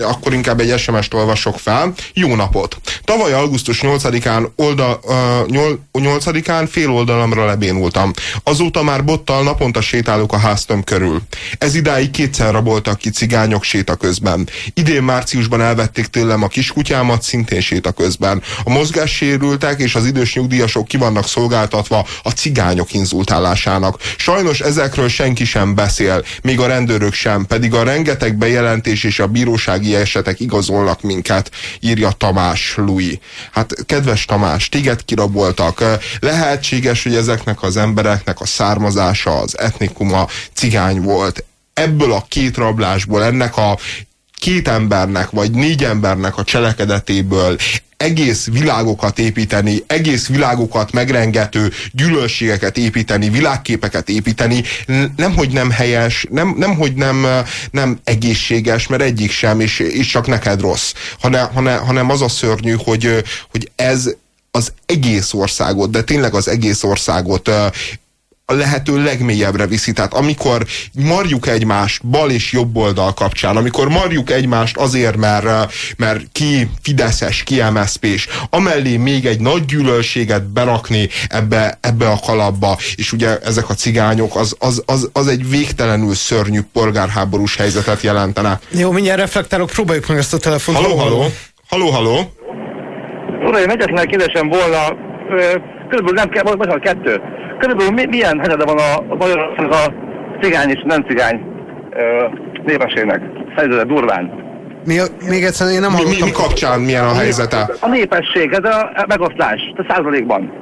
*clears throat* akkor inkább egy SMS-t olvasok fel. Jó napot! Tavaly augusztus 8-án oldal, uh, 8-án fél oldalamra lebénultam. Azóta már bottal naponta sétálok a háztöm körül. Ez idáig kétszer raboltak ki cigányok séta közben. Idén márciusban elvették tőlem a kiskutyámat szintén séta közben. A mozgássérültek és az idős nyugdíjasok ki vannak szolgáltatva a cigányok inzultálás hatásának. Sajnos ezekről senki sem beszél, még a rendőrök sem, pedig a rengeteg bejelentés és a bírósági esetek igazolnak minket, írja Tamás Lui. Hát kedves Tamás, téged kiraboltak. Lehetséges, hogy ezeknek az embereknek a származása, az etnikuma cigány volt. Ebből a két rablásból, ennek a két embernek, vagy négy embernek a cselekedetéből egész világokat építeni, egész világokat megrengető gyűlölségeket építeni, világképeket építeni, nem, hogy nem helyes, nem, nem hogy nem, nem egészséges, mert egyik sem, és, és csak neked rossz, hanem, hanem, hanem az a szörnyű, hogy, hogy ez az egész országot, de tényleg az egész országot a lehető legmélyebbre viszi. Tehát amikor marjuk egymást bal és jobb oldal kapcsán, amikor marjuk egymást azért, mert, mert ki Fideszes, ki mszp és amellé még egy nagy gyűlölséget berakni ebbe, ebbe a kalapba, és ugye ezek a cigányok, az, az, az, az egy végtelenül szörnyű polgárháborús helyzetet jelentene. Jó, mindjárt reflektálok, próbáljuk meg ezt a telefont. Haló, haló, haló, haló. Uram, én egyetlen kérdésem volna, körülbelül nem kell, bocsánat, kettő körülbelül milyen helyzete van a, Magyarország a cigány és nem cigány népességnek? Helyzete durván. Mi, még egyszer én nem mi, mi, mi kapcsán milyen a helyzete? A népesség, ez a megoszlás, a százalékban.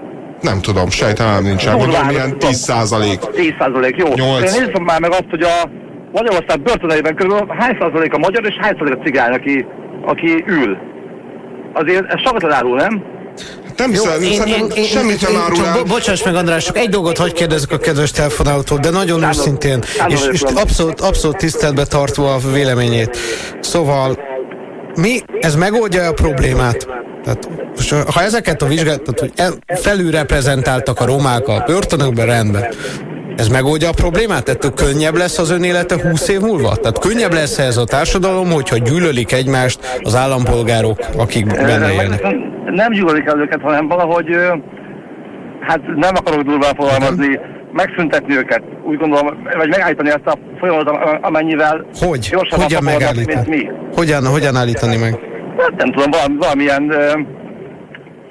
Nem tudom, sejtelem nincsen. Mondom, milyen 10 százalék. 10 százalék, jó. 8. Én nézzem már meg azt, hogy a Magyarország börtöneiben körülbelül hány százalék a magyar és hány százalék a cigány, aki, aki ül. Azért ez sokat árul, nem? Nem Jó, hiszem, én, én, én, semmit sem árul el. Bocsáss meg, András, csak egy dolgot hogy kérdezek a kedves telefonáltól, de nagyon őszintén, és, és abszolút, abszolút tiszteletbe tartva a véleményét. Szóval, mi, ez megoldja a problémát? Tehát, ha ezeket a vizsgálatot, hogy felülreprezentáltak a romák a börtönökben, rendben. Ez megoldja a problémát? Ettől könnyebb lesz az ön élete 20 év múlva? Tehát könnyebb lesz ez a társadalom, hogyha gyűlölik egymást az állampolgárok, akik benne élnek? Nem gyűlölik el őket, hanem valahogy, hát nem akarok durván fogalmazni, megszüntetni őket, úgy gondolom, vagy megállítani ezt a folyamatot, amennyivel hogy? Hogyan megállítani? mint mi. Hogyan, hogyan állítani meg? Hát nem tudom, valami, valamilyen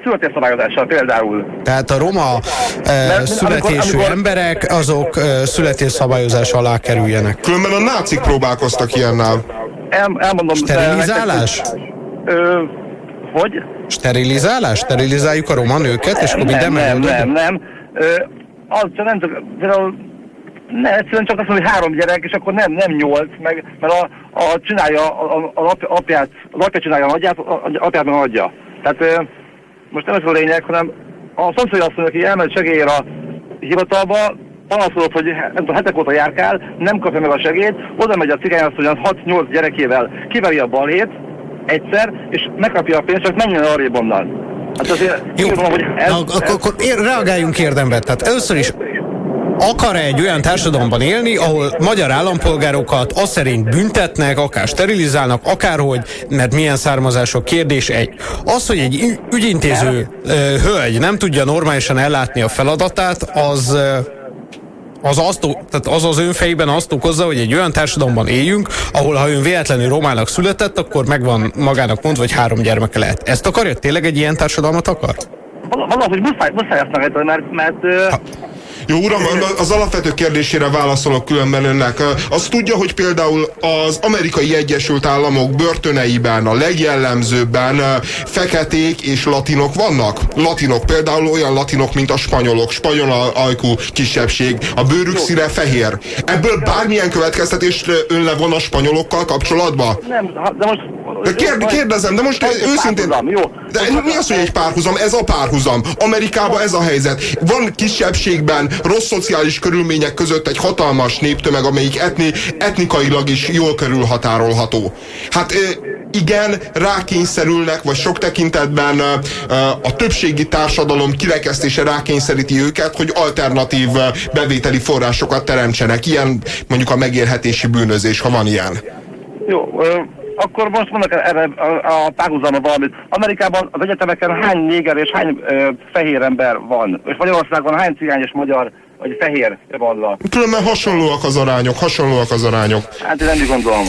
születésszabályozással például. Tehát a roma e, születésű amikor, amikor, emberek, azok e, születésszabályozás alá kerüljenek. Különben a nácik próbálkoztak ilyennel. El, elmondom. Sterilizálás? Ö, hogy? Sterilizálás? Sterilizáljuk a roma nőket, és akkor minden Nem, nem, nem, nem. Ö, az csak nem csak, például ne, egyszerűen csak azt mondom, hogy három gyerek, és akkor nem, nem nyolc, meg, mert a, a csinálja, a, a, a apját, az apja csinálja a nagyját, a, apját meg a nagyja. Tehát ö, most nem ez a lényeg, hanem a szomszéd azt mondja, aki elment segélyre a hivatalba, panaszolott, hogy nem tudom, hetek óta járkál, nem kapja meg a segélyt, oda megy a cigány azt, hogy 6-8 gyerekével kiveri a balhét, egyszer, és megkapja a pénzt, csak menjen arrébb onnan. Hát azért, Jó, mondom, hogy ez, Na, akkor, ez, akkor reagáljunk érdembe. Tehát először is akar -e egy olyan társadalomban élni, ahol magyar állampolgárokat azt szerint büntetnek, akár sterilizálnak, akárhogy, mert milyen származások kérdés egy. Az, hogy egy ügyintéző ö, hölgy nem tudja normálisan ellátni a feladatát, az az, azt, tehát az az ön fejében azt okozza, hogy egy olyan társadalomban éljünk, ahol ha ön véletlenül romának született, akkor megvan magának mondva, hogy három gyermeke lehet. Ezt akarja? Tényleg egy ilyen társadalmat akar? Valahogy muszáj, muszáj ezt megejteni, mert, mert ha. Jó, uram, az alapvető kérdésére válaszolok különben önnek. Azt tudja, hogy például az amerikai Egyesült Államok börtöneiben a legjellemzőbben feketék és latinok vannak? Latinok, például olyan latinok, mint a spanyolok, spanyol ajkú kisebbség, a bőrük színe fehér. Ebből bármilyen következtetést ön levon a spanyolokkal kapcsolatban? Nem, de most de kérd, kérdezem, de most őszintén... Párhuzam, jó. De mi az, hogy egy párhuzam? Ez a párhuzam. Amerikában ez a helyzet. Van kisebbségben, rossz szociális körülmények között egy hatalmas néptömeg, amelyik etni, etnikailag is jól körülhatárolható. Hát igen, rákényszerülnek, vagy sok tekintetben a többségi társadalom kirekesztése rákényszeríti őket, hogy alternatív bevételi forrásokat teremtsenek. Ilyen mondjuk a megélhetési bűnözés, ha van ilyen. Jó, akkor most mondok erre a, a párhuzamra valamit. Amerikában az egyetemeken hány néger és hány ö, fehér ember van? És Magyarországon hány cigány és magyar vagy fehér van? Különben hasonlóak az arányok, hasonlóak az arányok. Hát én nem is gondolom.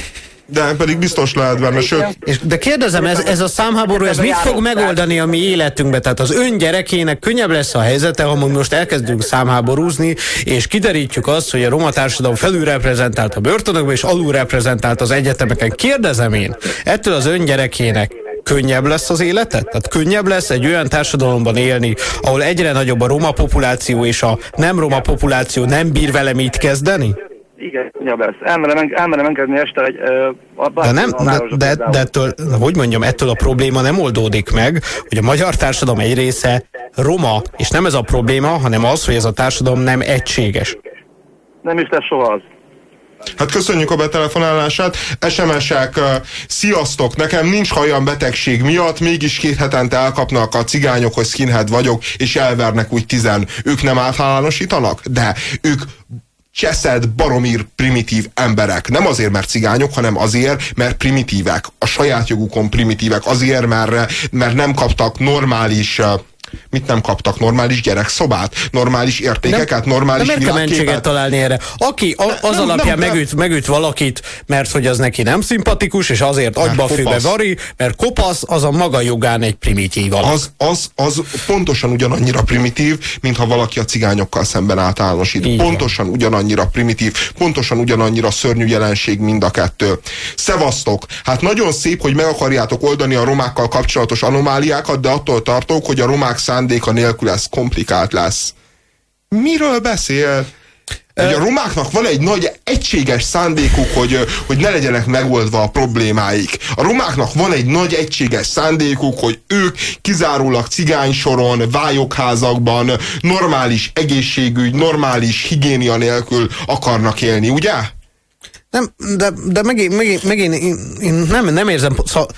De pedig biztos lehet benne, sőt. És, de kérdezem, ez, ez a számháború, ez mit fog megoldani a mi életünkbe? Tehát az ön gyerekének könnyebb lesz a helyzete, ha most elkezdünk számháborúzni, és kiderítjük azt, hogy a roma társadalom felülreprezentált a börtönökben, és alulreprezentált az egyetemeken. Kérdezem én, ettől az ön gyerekének könnyebb lesz az életet? Tehát könnyebb lesz egy olyan társadalomban élni, ahol egyre nagyobb a roma populáció, és a nem roma populáció nem bír vele mit kezdeni? Igen, könnyebb lesz. Elmerem, elmerem engedni este egy... Uh, de nem, de, de, de ettől, hogy mondjam, ettől a probléma nem oldódik meg, hogy a magyar társadalom egy része roma, és nem ez a probléma, hanem az, hogy ez a társadalom nem egységes. Nem is lesz soha az. Hát köszönjük a betelefonálását. SMS-ek, sziasztok, nekem nincs hajam betegség miatt, mégis két hetente elkapnak a cigányok, hogy skinhead vagyok, és elvernek úgy tizen. Ők nem általánosítanak? De ők cseszed, baromír, primitív emberek. Nem azért, mert cigányok, hanem azért, mert primitívek. A saját jogukon primitívek. Azért, mert, mert nem kaptak normális mit nem kaptak? Normális gyerekszobát? Normális értékeket? Nem, normális de miért mentséget találni erre? Aki a, az nem, alapján nem, megüt, megüt valakit, mert hogy az neki nem szimpatikus, és azért agyba főbe vari, mert kopasz, az a maga jogán egy primitív alak. Az, az, az pontosan ugyanannyira primitív, mint ha valaki a cigányokkal szemben általánosít. Így pontosan van. ugyanannyira primitív, pontosan ugyanannyira szörnyű jelenség mind a kettő. Szevasztok! Hát nagyon szép, hogy meg akarjátok oldani a romákkal kapcsolatos anomáliákat, de attól tartok, hogy a romák szándéka nélkül ez komplikált lesz. Miről beszél? Hogy a romáknak van egy nagy egységes szándékuk, hogy, hogy ne legyenek megoldva a problémáik. A romáknak van egy nagy egységes szándékuk, hogy ők kizárólag cigány soron, vályokházakban, normális egészségügy, normális higiénia nélkül akarnak élni, ugye? Nem, de, de megint, megint, megint én, én nem, nem érzem, szóval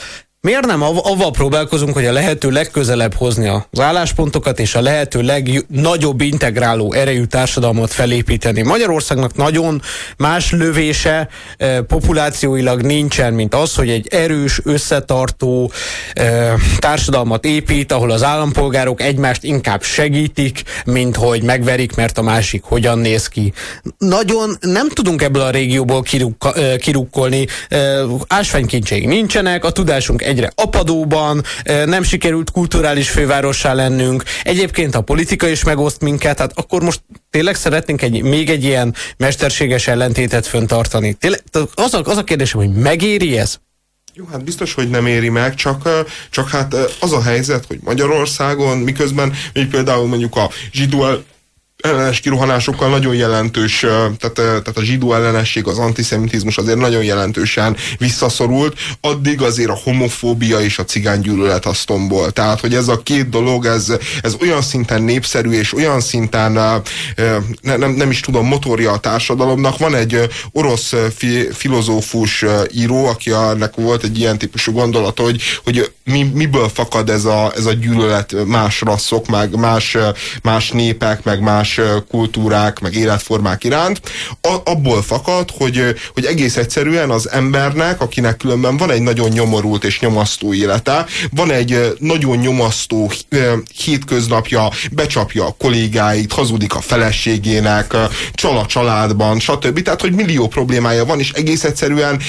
Miért nem avval próbálkozunk, hogy a lehető legközelebb hozni az álláspontokat, és a lehető legnagyobb integráló erejű társadalmat felépíteni? Magyarországnak nagyon más lövése eh, populációilag nincsen, mint az, hogy egy erős, összetartó eh, társadalmat épít, ahol az állampolgárok egymást inkább segítik, mint hogy megverik, mert a másik hogyan néz ki. Nagyon nem tudunk ebből a régióból kiruk, eh, kirukkolni. Eh, ásványkincseink nincsenek, a tudásunk egy egyre apadóban, nem sikerült kulturális fővárossá lennünk, egyébként a politika is megoszt minket, hát akkor most tényleg szeretnénk egy, még egy ilyen mesterséges ellentétet föntartani. Tényleg, az, a, az a kérdésem, hogy megéri ez? Jó, hát biztos, hogy nem éri meg, csak, csak hát az a helyzet, hogy Magyarországon, miközben például mondjuk a zsidó ellenes kirohanásokkal nagyon jelentős, tehát, tehát a zsidó ellenesség, az antiszemitizmus azért nagyon jelentősen visszaszorult, addig azért a homofóbia és a cigánygyűlölet az tombol. Tehát, hogy ez a két dolog, ez, ez olyan szinten népszerű, és olyan szinten ne, nem, nem is tudom, motorja a társadalomnak. Van egy orosz fi, filozófus író, aki ennek volt egy ilyen típusú gondolat, hogy, hogy mi, miből fakad ez a, ez a gyűlölet más rasszok, meg más, más népek, meg más kultúrák, meg életformák iránt, a, abból fakad, hogy, hogy egész egyszerűen az embernek, akinek különben van egy nagyon nyomorult és nyomasztó élete, van egy nagyon nyomasztó hétköznapja, becsapja a kollégáit, hazudik a feleségének, csal a családban, stb. Tehát, hogy millió problémája van, és egész egyszerűen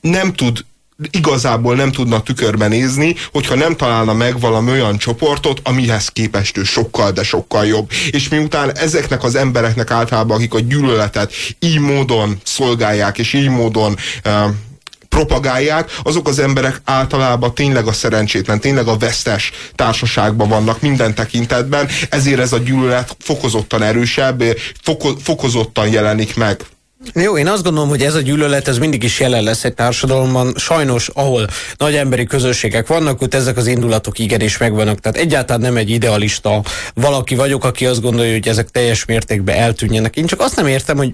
nem tud igazából nem tudna tükörben nézni, hogyha nem találna meg valami olyan csoportot, amihez képest ő sokkal, de sokkal jobb. És miután ezeknek az embereknek általában, akik a gyűlöletet így módon szolgálják, és így módon uh, propagálják, azok az emberek általában tényleg a szerencsétlen, tényleg a vesztes társaságban vannak minden tekintetben, ezért ez a gyűlölet fokozottan erősebb, foko, fokozottan jelenik meg. Jó, én azt gondolom, hogy ez a gyűlölet ez mindig is jelen lesz egy társadalomban. Sajnos, ahol nagy emberi közösségek vannak, ott ezek az indulatok igenis megvannak. Tehát egyáltalán nem egy idealista valaki vagyok, aki azt gondolja, hogy ezek teljes mértékben eltűnjenek. Én csak azt nem értem, hogy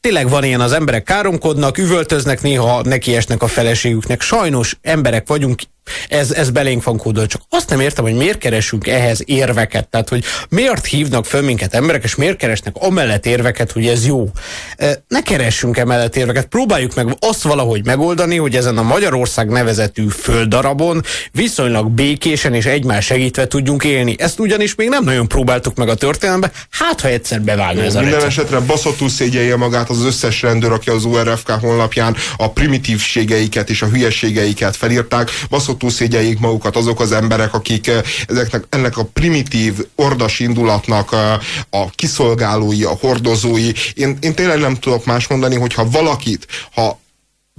tényleg van ilyen, az emberek káromkodnak, üvöltöznek, néha nekiesnek a feleségüknek. Sajnos emberek vagyunk, ez, ez belénk van kódol. Csak azt nem értem, hogy miért keresünk ehhez érveket. Tehát, hogy miért hívnak föl minket emberek, és miért keresnek amellett érveket, hogy ez jó. Ne keressünk emellett érveket, próbáljuk meg azt valahogy megoldani, hogy ezen a Magyarország nevezetű földdarabon viszonylag békésen és egymás segítve tudjunk élni. Ezt ugyanis még nem nagyon próbáltuk meg a történelembe, hát ha egyszer beválna ez a Minden recept. esetre baszottul szégyelje magát az összes rendőr, aki az URFK honlapján a primitívségeiket és a hülyeségeiket felírták. Baszottul rosszul szégyeljék magukat azok az emberek, akik eh, ezeknek, ennek a primitív ordas indulatnak a, eh, a kiszolgálói, a hordozói. Én, én tényleg nem tudok más mondani, hogyha valakit, ha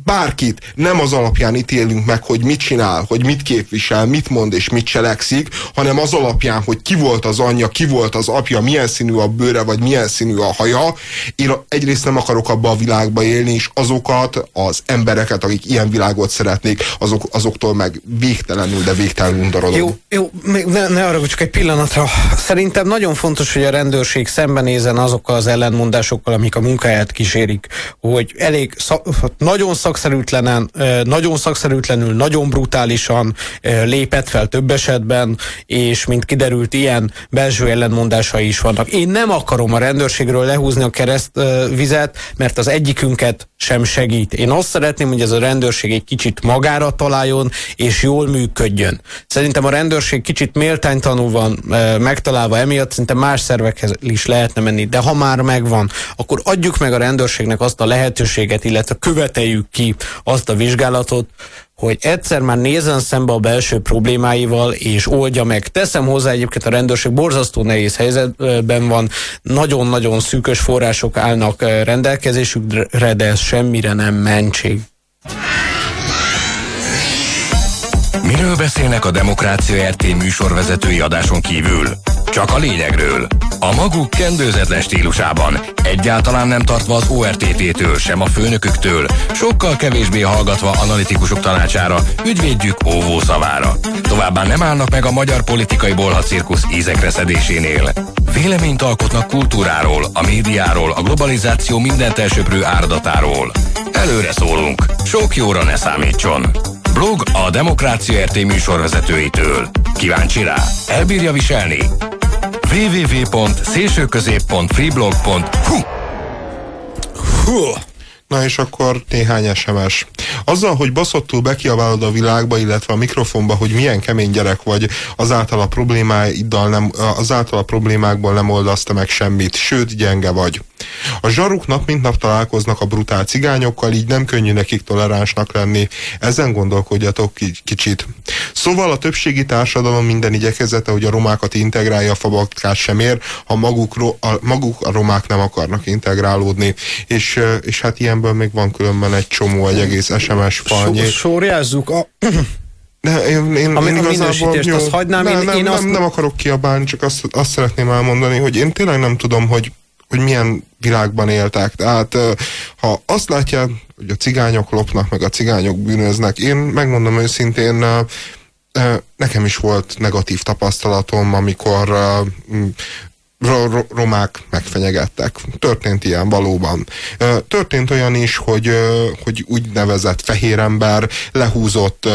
bárkit nem az alapján ítélünk meg, hogy mit csinál, hogy mit képvisel, mit mond és mit cselekszik, hanem az alapján, hogy ki volt az anyja, ki volt az apja, milyen színű a bőre, vagy milyen színű a haja. Én egyrészt nem akarok abba a világba élni, és azokat az embereket, akik ilyen világot szeretnék, azok, azoktól meg végtelenül, de végtelenül undorodom. Jó, jó még ne, ne arra csak egy pillanatra. Szerintem nagyon fontos, hogy a rendőrség szembenézen azokkal az ellenmondásokkal, amik a munkáját kísérik, hogy elég szak, nagyon szakszerűtlenen, nagyon szakszerűtlenül, nagyon brutálisan lépett fel több esetben, és mint kiderült, ilyen belső ellenmondásai is vannak. Én nem akarom a rendőrségről lehúzni a keresztvizet, mert az egyikünket sem segít. Én azt szeretném, hogy ez a rendőrség egy kicsit magára találjon, és jól működjön. Szerintem a rendőrség kicsit méltánytanul van megtalálva, emiatt szerintem más szervekhez is lehetne menni, de ha már megvan, akkor adjuk meg a rendőrségnek azt a lehetőséget, illetve követeljük ki azt a vizsgálatot, hogy egyszer már nézzen szembe a belső problémáival, és oldja meg. Teszem hozzá egyébként a rendőrség borzasztó nehéz helyzetben van, nagyon-nagyon szűkös források állnak rendelkezésükre, de ez semmire nem mentség. Miről beszélnek a Demokrácia RT műsorvezetői adáson kívül? Csak a lényegről. A maguk kendőzetlen stílusában, egyáltalán nem tartva az ORTT-től, sem a főnöküktől, sokkal kevésbé hallgatva analitikusok tanácsára, ügyvédjük óvó szavára. Továbbá nem állnak meg a magyar politikai bolhacirkusz ízekre szedésénél. Véleményt alkotnak kultúráról, a médiáról, a globalizáció mindent elsöprő áradatáról. Előre szólunk, sok jóra ne számítson. Blog a Demokrácia RT műsorvezetőitől. Kíváncsi rá? Elbírja viselni? www.szélsőközép.freeblog.hu Na és akkor néhány SMS. Azzal, hogy baszottul bekiabálod a világba, illetve a mikrofonba, hogy milyen kemény gyerek vagy, azáltal a problémáiddal nem, azáltal a problémákból nem oldasz meg semmit, sőt, gyenge vagy. A zsaruk nap mint nap találkoznak a brutál cigányokkal, így nem könnyű nekik toleránsnak lenni. Ezen gondolkodjatok kicsit. Szóval a többségi társadalom minden igyekezete, hogy a romákat integrálja, a fabatkát sem ér, ha maguk, a, maguk a romák nem akarnak integrálódni. És, és hát ilyenből még van különben egy csomó, egy egész SMS falnyi. Sorjázzuk a de én, én, Ami, én a minősítést azt hagynám, nem, én, nem, én nem, azt... nem akarok kiabálni, csak azt, azt szeretném elmondani, hogy én tényleg nem tudom, hogy, hogy milyen világban éltek. Tehát ha azt látják, hogy a cigányok lopnak, meg a cigányok bűnöznek, én megmondom őszintén, nekem is volt negatív tapasztalatom, amikor romák megfenyegettek. Történt ilyen valóban. Történt olyan is, hogy, hogy úgynevezett fehér ember lehúzott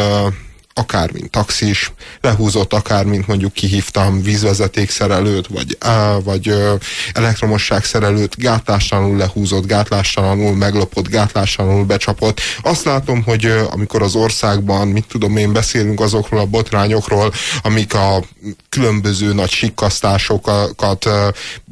akár mint taxis, lehúzott akár mint mondjuk kihívtam vízvezetékszerelőt, vagy, á, vagy ö, elektromosságszerelőt, gátlástalanul lehúzott, gátlástalanul meglopott, gátlástalanul becsapott. Azt látom, hogy amikor az országban, mit tudom én, beszélünk azokról a botrányokról, amik a különböző nagy sikkasztásokat,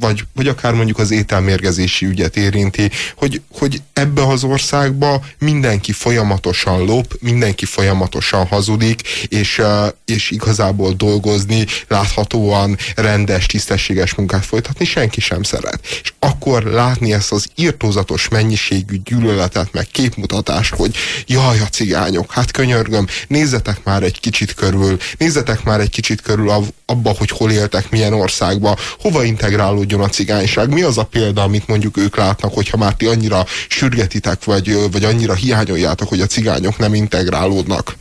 vagy, vagy akár mondjuk az ételmérgezési ügyet érinti, hogy, hogy ebbe az országba mindenki folyamatosan lop, mindenki folyamatosan hazudik, és, és igazából dolgozni, láthatóan rendes, tisztességes munkát folytatni senki sem szeret. És akkor látni ezt az írtózatos mennyiségű gyűlöletet, meg képmutatást, hogy jaj, a cigányok, hát könyörgöm, nézzetek már egy kicsit körül, nézzetek már egy kicsit körül abba, hogy hol éltek, milyen országba, hova integrálódjon a cigányság, mi az a példa, amit mondjuk ők látnak, hogyha már ti annyira sürgetitek, vagy, vagy annyira hiányoljátok, hogy a cigányok nem integrálódnak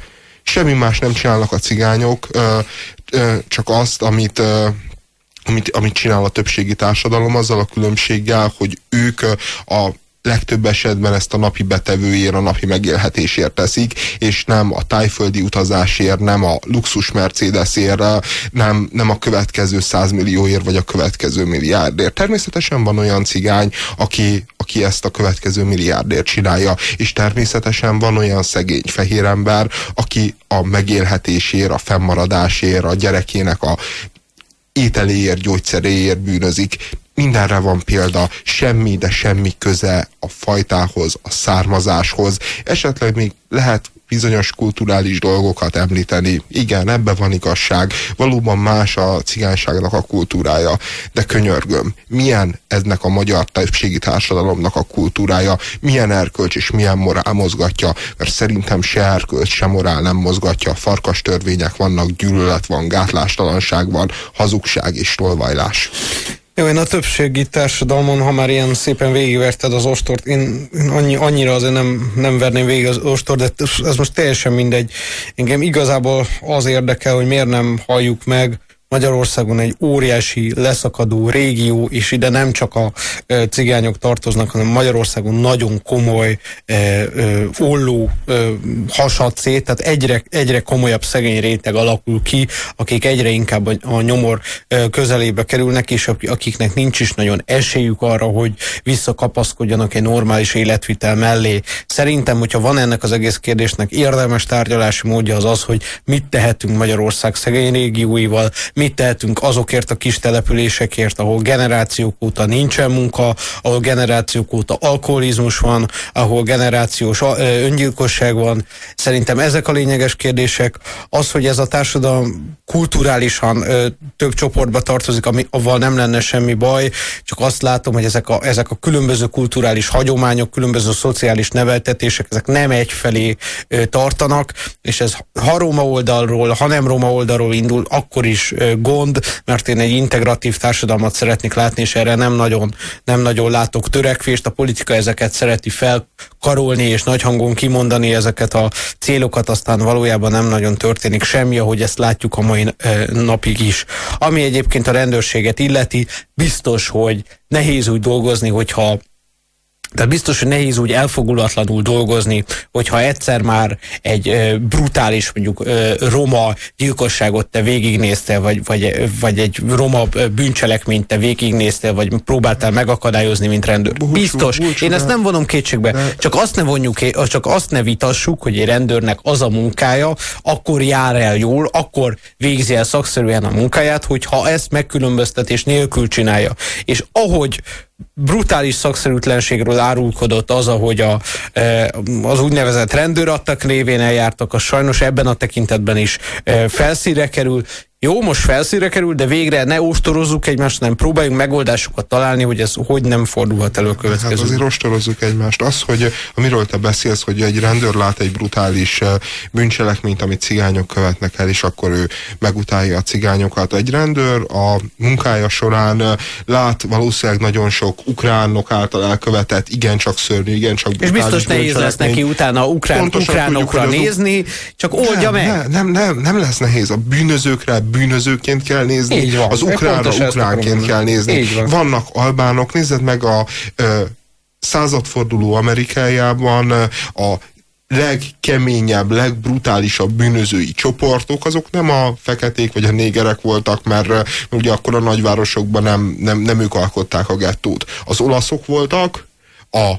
semmi más nem csinálnak a cigányok, ö, ö, csak azt, amit, ö, amit, amit csinál a többségi társadalom, azzal a különbséggel, hogy ők a legtöbb esetben ezt a napi betevőért, a napi megélhetésért teszik, és nem a tájföldi utazásért, nem a luxus Mercedesért, nem, nem a következő százmillióért, vagy a következő milliárdért. Természetesen van olyan cigány, aki, aki ezt a következő milliárdért csinálja, és természetesen van olyan szegény fehér ember, aki a megélhetésért, a fennmaradásért, a gyerekének a ételéért, gyógyszeréért bűnözik mindenre van példa, semmi, de semmi köze a fajtához, a származáshoz. Esetleg még lehet bizonyos kulturális dolgokat említeni. Igen, ebbe van igazság. Valóban más a cigányságnak a kultúrája. De könyörgöm, milyen eznek a magyar többségi társadalomnak a kultúrája, milyen erkölcs és milyen morál mozgatja, mert szerintem se erkölcs, se morál nem mozgatja. Farkas törvények vannak, gyűlölet van, gátlástalanság van, hazugság és tolvajlás. Jó, én a többségi társadalmon, ha már ilyen szépen végigverted az ostort, én, annyi, annyira azért nem, nem verném végig az ostort, de ez most teljesen mindegy. Engem igazából az érdekel, hogy miért nem halljuk meg Magyarországon egy óriási leszakadó régió, és ide nem csak a cigányok tartoznak, hanem Magyarországon nagyon komoly e, e, olló e, hasad szét, tehát egyre, egyre komolyabb szegény réteg alakul ki, akik egyre inkább a, a nyomor közelébe kerülnek, és akiknek nincs is nagyon esélyük arra, hogy visszakapaszkodjanak egy normális életvitel mellé. Szerintem, hogyha van ennek az egész kérdésnek érdemes tárgyalási módja az az, hogy mit tehetünk Magyarország szegény régióival, mit tehetünk azokért a kis településekért, ahol generációk óta nincsen munka, ahol generációk óta alkoholizmus van, ahol generációs öngyilkosság van. Szerintem ezek a lényeges kérdések. Az, hogy ez a társadalom kulturálisan több csoportba tartozik, ami, avval nem lenne semmi baj, csak azt látom, hogy ezek a, ezek a különböző kulturális hagyományok, különböző szociális neveltetések, ezek nem egyfelé tartanak, és ez ha Roma oldalról, ha nem Roma oldalról indul, akkor is gond, mert én egy integratív társadalmat szeretnék látni, és erre nem nagyon, nem nagyon látok törekvést. A politika ezeket szereti felkarolni és nagy hangon kimondani ezeket a célokat, aztán valójában nem nagyon történik semmi, ahogy ezt látjuk a mai napig is. Ami egyébként a rendőrséget illeti, biztos, hogy nehéz úgy dolgozni, hogyha tehát biztos, hogy nehéz úgy elfogulatlanul dolgozni, hogyha egyszer már egy ö, brutális, mondjuk ö, roma gyilkosságot te végignéztél, vagy, vagy, vagy egy roma bűncselekményt te végignéztél, vagy próbáltál megakadályozni, mint rendőr. Biztos. Én ezt nem vonom kétségbe. Csak azt ne vonjuk, csak azt ne vitassuk, hogy egy rendőrnek az a munkája, akkor jár el jól, akkor végzi el szakszerűen a munkáját, hogyha ezt megkülönböztetés nélkül csinálja. És ahogy brutális szakszerűtlenségről árulkodott az, ahogy a, az úgynevezett rendőrattak révén eljártak, az sajnos ebben a tekintetben is felszíre kerül. Jó, most felszíre kerül, de végre ne ostorozzuk egymást, nem próbáljunk megoldásokat találni, hogy ez hogy nem fordulhat elő a következő. Hát azért ostorozzuk egymást. Az, hogy amiről te beszélsz, hogy egy rendőr lát egy brutális bűncselekményt, amit cigányok követnek el, és akkor ő megutálja a cigányokat. Egy rendőr a munkája során lát valószínűleg nagyon sok ukránok által elkövetett, igencsak szörnyű, igencsak És biztos nehéz lesz neki utána ukrán, ukránokra tudjuk, nézni, csak oldja nem, meg. Nem, nem, nem, nem lesz nehéz. A bűnözőkre bűnözőként kell nézni, Így van. az ukránra ukránként kell nézni. Van. Vannak albánok, nézed meg a ö, századforduló Amerikájában a legkeményebb, legbrutálisabb bűnözői csoportok, azok nem a feketék vagy a négerek voltak, mert, ugye akkor a nagyvárosokban nem, nem, nem ők alkották a gettót. Az olaszok voltak, a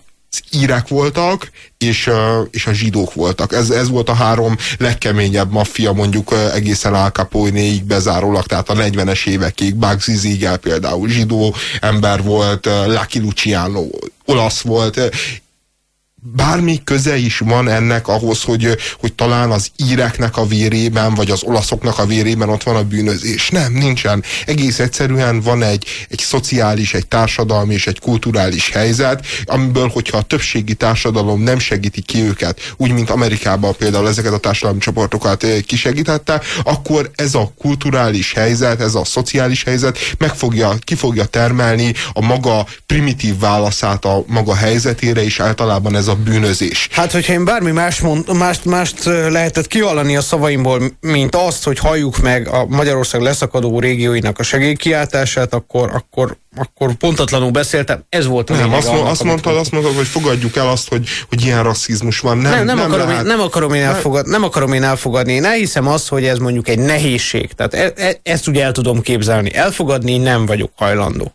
írek voltak, és, és a zsidók voltak. Ez, ez volt a három legkeményebb maffia, mondjuk egészen Al Capone-ig bezárólag, tehát a 40-es évekig, Bugsy Siegel például zsidó ember volt, Lucky Luciano olasz volt, bármi köze is van ennek ahhoz, hogy, hogy talán az íreknek a vérében, vagy az olaszoknak a vérében ott van a bűnözés. Nem, nincsen. Egész egyszerűen van egy, egy szociális, egy társadalmi és egy kulturális helyzet, amiből, hogyha a többségi társadalom nem segíti ki őket, úgy, mint Amerikában például ezeket a társadalmi csoportokat eh, kisegítette, akkor ez a kulturális helyzet, ez a szociális helyzet meg fogja, ki fogja termelni a maga primitív válaszát a maga helyzetére, és általában ez a bűnözés. Hát, hogyha én bármi más mond, mást, mást lehetett kihallani a szavaimból, mint azt, hogy halljuk meg a Magyarország leszakadó régióinak a segélykiáltását, akkor, akkor, akkor pontatlanul beszéltem. Ez volt a Nem, azt, annak, azt, mondtad, azt mondtad, hogy fogadjuk el azt, hogy, hogy ilyen rasszizmus van. Nem, nem, nem, akarom, én, nem, akarom, én elfogad, nem akarom én elfogadni. Én elhiszem azt, hogy ez mondjuk egy nehézség. Tehát e, e, ezt ugye el tudom képzelni. Elfogadni nem vagyok hajlandó.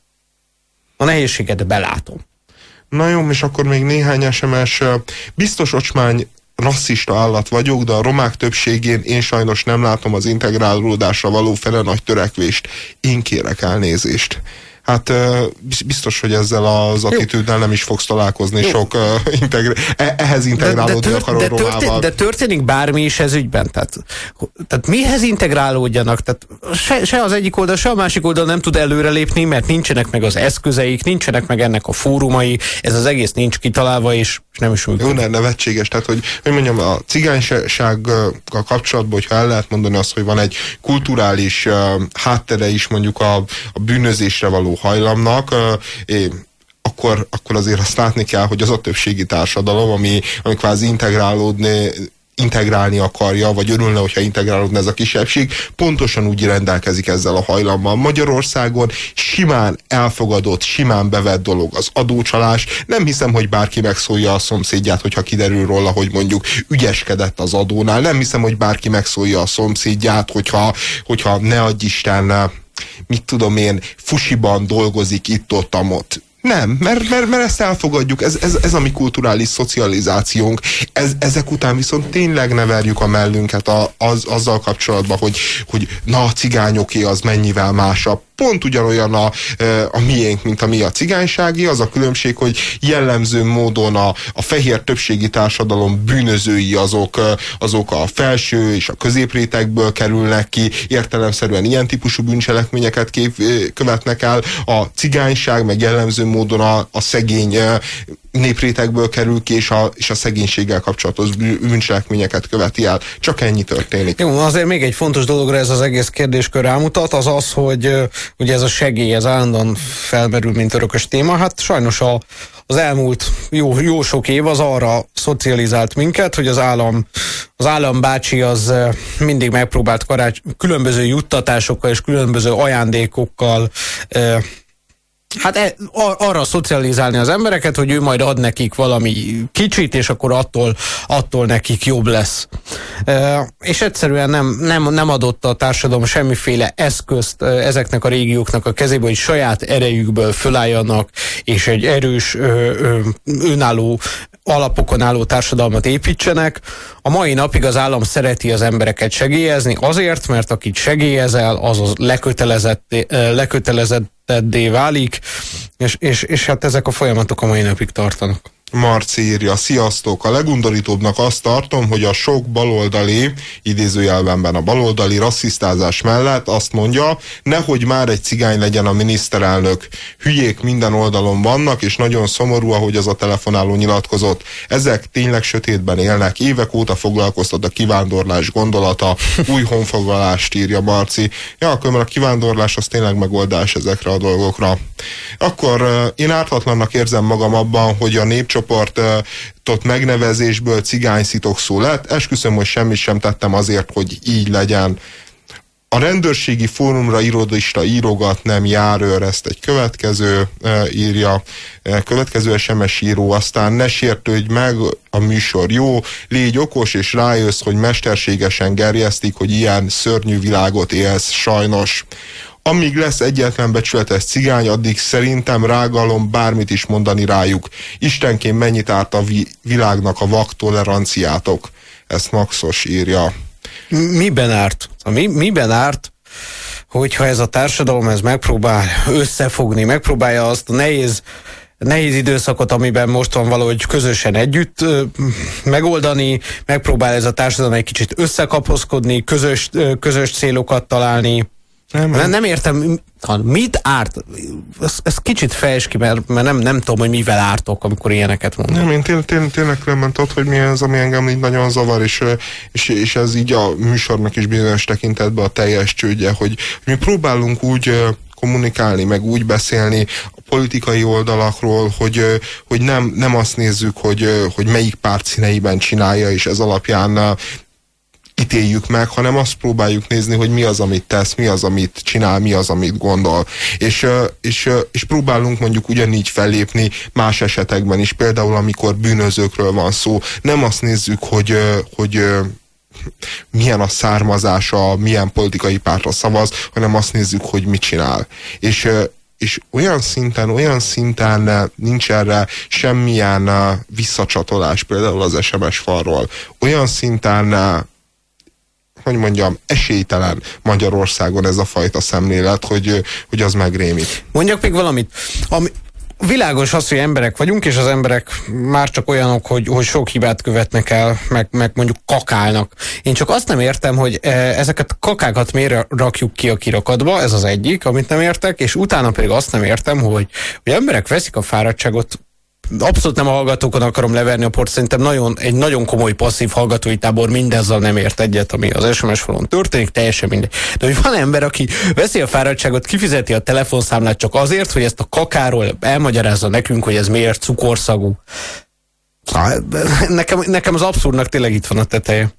A nehézséget belátom. Na jó, és akkor még néhány SMS. Biztos ocsmány rasszista állat vagyok, de a romák többségén én sajnos nem látom az integrálódásra való fele nagy törekvést. Én kérek elnézést hát biztos, hogy ezzel az attitűddel nem is fogsz találkozni Jó. sok integr e, ehhez integrálódni de, de akaró de, történ, de történik bármi is ez ügyben? Tehát, tehát mihez integrálódjanak? Tehát se, se az egyik oldal, se a másik oldal nem tud előrelépni, mert nincsenek meg az eszközeik, nincsenek meg ennek a fórumai, ez az egész nincs kitalálva, és, és nem is működik. Jó, ne, nevetséges, tehát hogy, hogy mondjam, a cigánysággal kapcsolatban, hogyha el lehet mondani azt, hogy van egy kulturális uh, háttere is mondjuk a, a bűnözésre való hajlamnak, akkor, akkor azért azt látni kell, hogy az a többségi társadalom, ami, ami kvázi integrálódni, integrálni akarja, vagy örülne, hogyha integrálódna ez a kisebbség, pontosan úgy rendelkezik ezzel a hajlammal. Magyarországon simán elfogadott, simán bevett dolog az adócsalás. Nem hiszem, hogy bárki megszólja a szomszédját, hogyha kiderül róla, hogy mondjuk ügyeskedett az adónál. Nem hiszem, hogy bárki megszólja a szomszédját, hogyha, hogyha ne adj Isten mit tudom én, fusiban dolgozik itt-ott, ott. Nem, mert, mert, mert ezt elfogadjuk, ez, ez, ez a mi kulturális szocializációnk. Ez, ezek után viszont tényleg ne verjük a mellünket a, az, azzal kapcsolatban, hogy, hogy na a cigányoké az mennyivel másabb pont ugyanolyan a, a miénk, mint a mi a cigánysági, az a különbség, hogy jellemző módon a, a fehér többségi társadalom bűnözői azok, azok a felső és a középrétegből kerülnek ki, értelemszerűen ilyen típusú bűncselekményeket kép, követnek el, a cigányság meg jellemző módon a, a szegény néprétegből kerül ki, és a, és a szegénységgel kapcsolatos bűncselekményeket követi el. Csak ennyi történik. Jó, azért még egy fontos dologra ez az egész kérdéskör rámutat, az az, hogy ugye ez a segély, ez állandóan felmerül, mint örökös téma. Hát sajnos a, az elmúlt jó, jó sok év az arra szocializált minket, hogy az állam, az állam bácsi az mindig megpróbált karács, különböző juttatásokkal és különböző ajándékokkal Hát e, arra szocializálni az embereket, hogy ő majd ad nekik valami kicsit, és akkor attól, attól nekik jobb lesz. E, és egyszerűen nem, nem, nem adott a társadalom semmiféle eszközt e, ezeknek a régióknak a kezébe, hogy saját erejükből fölálljanak, és egy erős, ö, ö, önálló alapokon álló társadalmat építsenek. A mai napig az állam szereti az embereket segélyezni, azért, mert akit segélyezel, az az lekötelezett, lekötelezett tettedé válik, És, és, és hát ezek a folyamatok a mai napig tartanak. Marci írja, sziasztok! A legundorítóbbnak azt tartom, hogy a sok baloldali, idézőjelvenben a baloldali rasszisztázás mellett azt mondja, nehogy már egy cigány legyen a miniszterelnök. Hülyék minden oldalon vannak, és nagyon szomorú, ahogy az a telefonáló nyilatkozott. Ezek tényleg sötétben élnek. Évek óta foglalkoztat a kivándorlás gondolata, új honfoglalást írja Marci. Ja, akkor a kivándorlás az tényleg megoldás ezekre a dolgokra. Akkor én ártatlannak érzem magam abban, hogy a népcsoport csoportot megnevezésből cigány szó lett. Esküszöm, hogy semmit sem tettem azért, hogy így legyen. A rendőrségi fórumra irodista írogat, nem járőr, ezt egy következő e, írja, e, következő SMS író, aztán ne sértődj meg, a műsor jó, légy okos, és rájössz, hogy mesterségesen gerjesztik, hogy ilyen szörnyű világot élsz, sajnos amíg lesz egyetlen becsületes cigány, addig szerintem rágalom bármit is mondani rájuk. Istenként mennyit árt a vi világnak a vak toleranciátok. Ezt Maxos írja. Miben árt? Mi, miben árt, hogyha ez a társadalom ez megpróbál összefogni, megpróbálja azt a nehéz nehéz időszakot, amiben most van valahogy közösen együtt ö, megoldani, megpróbál ez a társadalom egy kicsit összekapaszkodni, közös, ö, közös célokat találni. Nem, nem. nem értem, mit árt? Ez, ez kicsit fejts ki, mert, mert nem, nem tudom, hogy mivel ártok, amikor ilyeneket mondok. Nem, én tényleg, tényleg, tényleg tudod, hogy mi az, ami engem így nagyon zavar, és, és, és ez így a műsornak is bizonyos tekintetben a teljes csődje, hogy mi próbálunk úgy kommunikálni, meg úgy beszélni a politikai oldalakról, hogy, hogy nem, nem azt nézzük, hogy, hogy melyik párt színeiben csinálja, és ez alapján ítéljük meg, hanem azt próbáljuk nézni, hogy mi az, amit tesz, mi az, amit csinál, mi az, amit gondol. És, és, és próbálunk mondjuk ugyanígy fellépni más esetekben is, például amikor bűnözőkről van szó. Nem azt nézzük, hogy, hogy milyen a származása, milyen politikai pártra szavaz, hanem azt nézzük, hogy mit csinál. És, és olyan szinten, olyan szinten nincs erre semmilyen visszacsatolás például az SMS falról. Olyan szinten hogy mondjam, esélytelen Magyarországon ez a fajta szemlélet, hogy, hogy az megrémít. Mondjak még valamit. Ami, világos az, hogy emberek vagyunk, és az emberek már csak olyanok, hogy, hogy sok hibát követnek el, meg, meg mondjuk kakálnak. Én csak azt nem értem, hogy e, ezeket a kakákat miért rakjuk ki a kirakatba, ez az egyik, amit nem értek, és utána pedig azt nem értem, hogy, hogy emberek veszik a fáradtságot abszolút nem a hallgatókon akarom leverni a port, szerintem nagyon, egy nagyon komoly passzív hallgatói tábor mindezzel nem ért egyet, ami az SMS falon történik, teljesen mindegy. De hogy van ember, aki veszi a fáradtságot, kifizeti a telefonszámlát csak azért, hogy ezt a kakáról elmagyarázza nekünk, hogy ez miért cukorszagú. Nekem, nekem az abszurdnak tényleg itt van a teteje.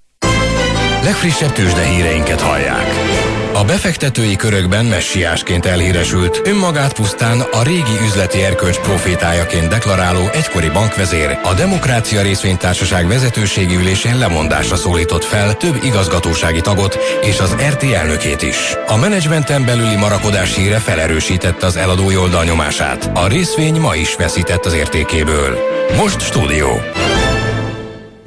Legfrissebb tőzsde híreinket hallják. A befektetői körökben messiásként elhíresült, önmagát pusztán a régi üzleti erkölcs profétájaként deklaráló egykori bankvezér a Demokrácia Részvénytársaság vezetőségi ülésén lemondásra szólított fel több igazgatósági tagot és az RT elnökét is. A menedzsmenten belüli marakodás híre felerősítette az eladói oldal nyomását. A részvény ma is veszített az értékéből. Most stúdió.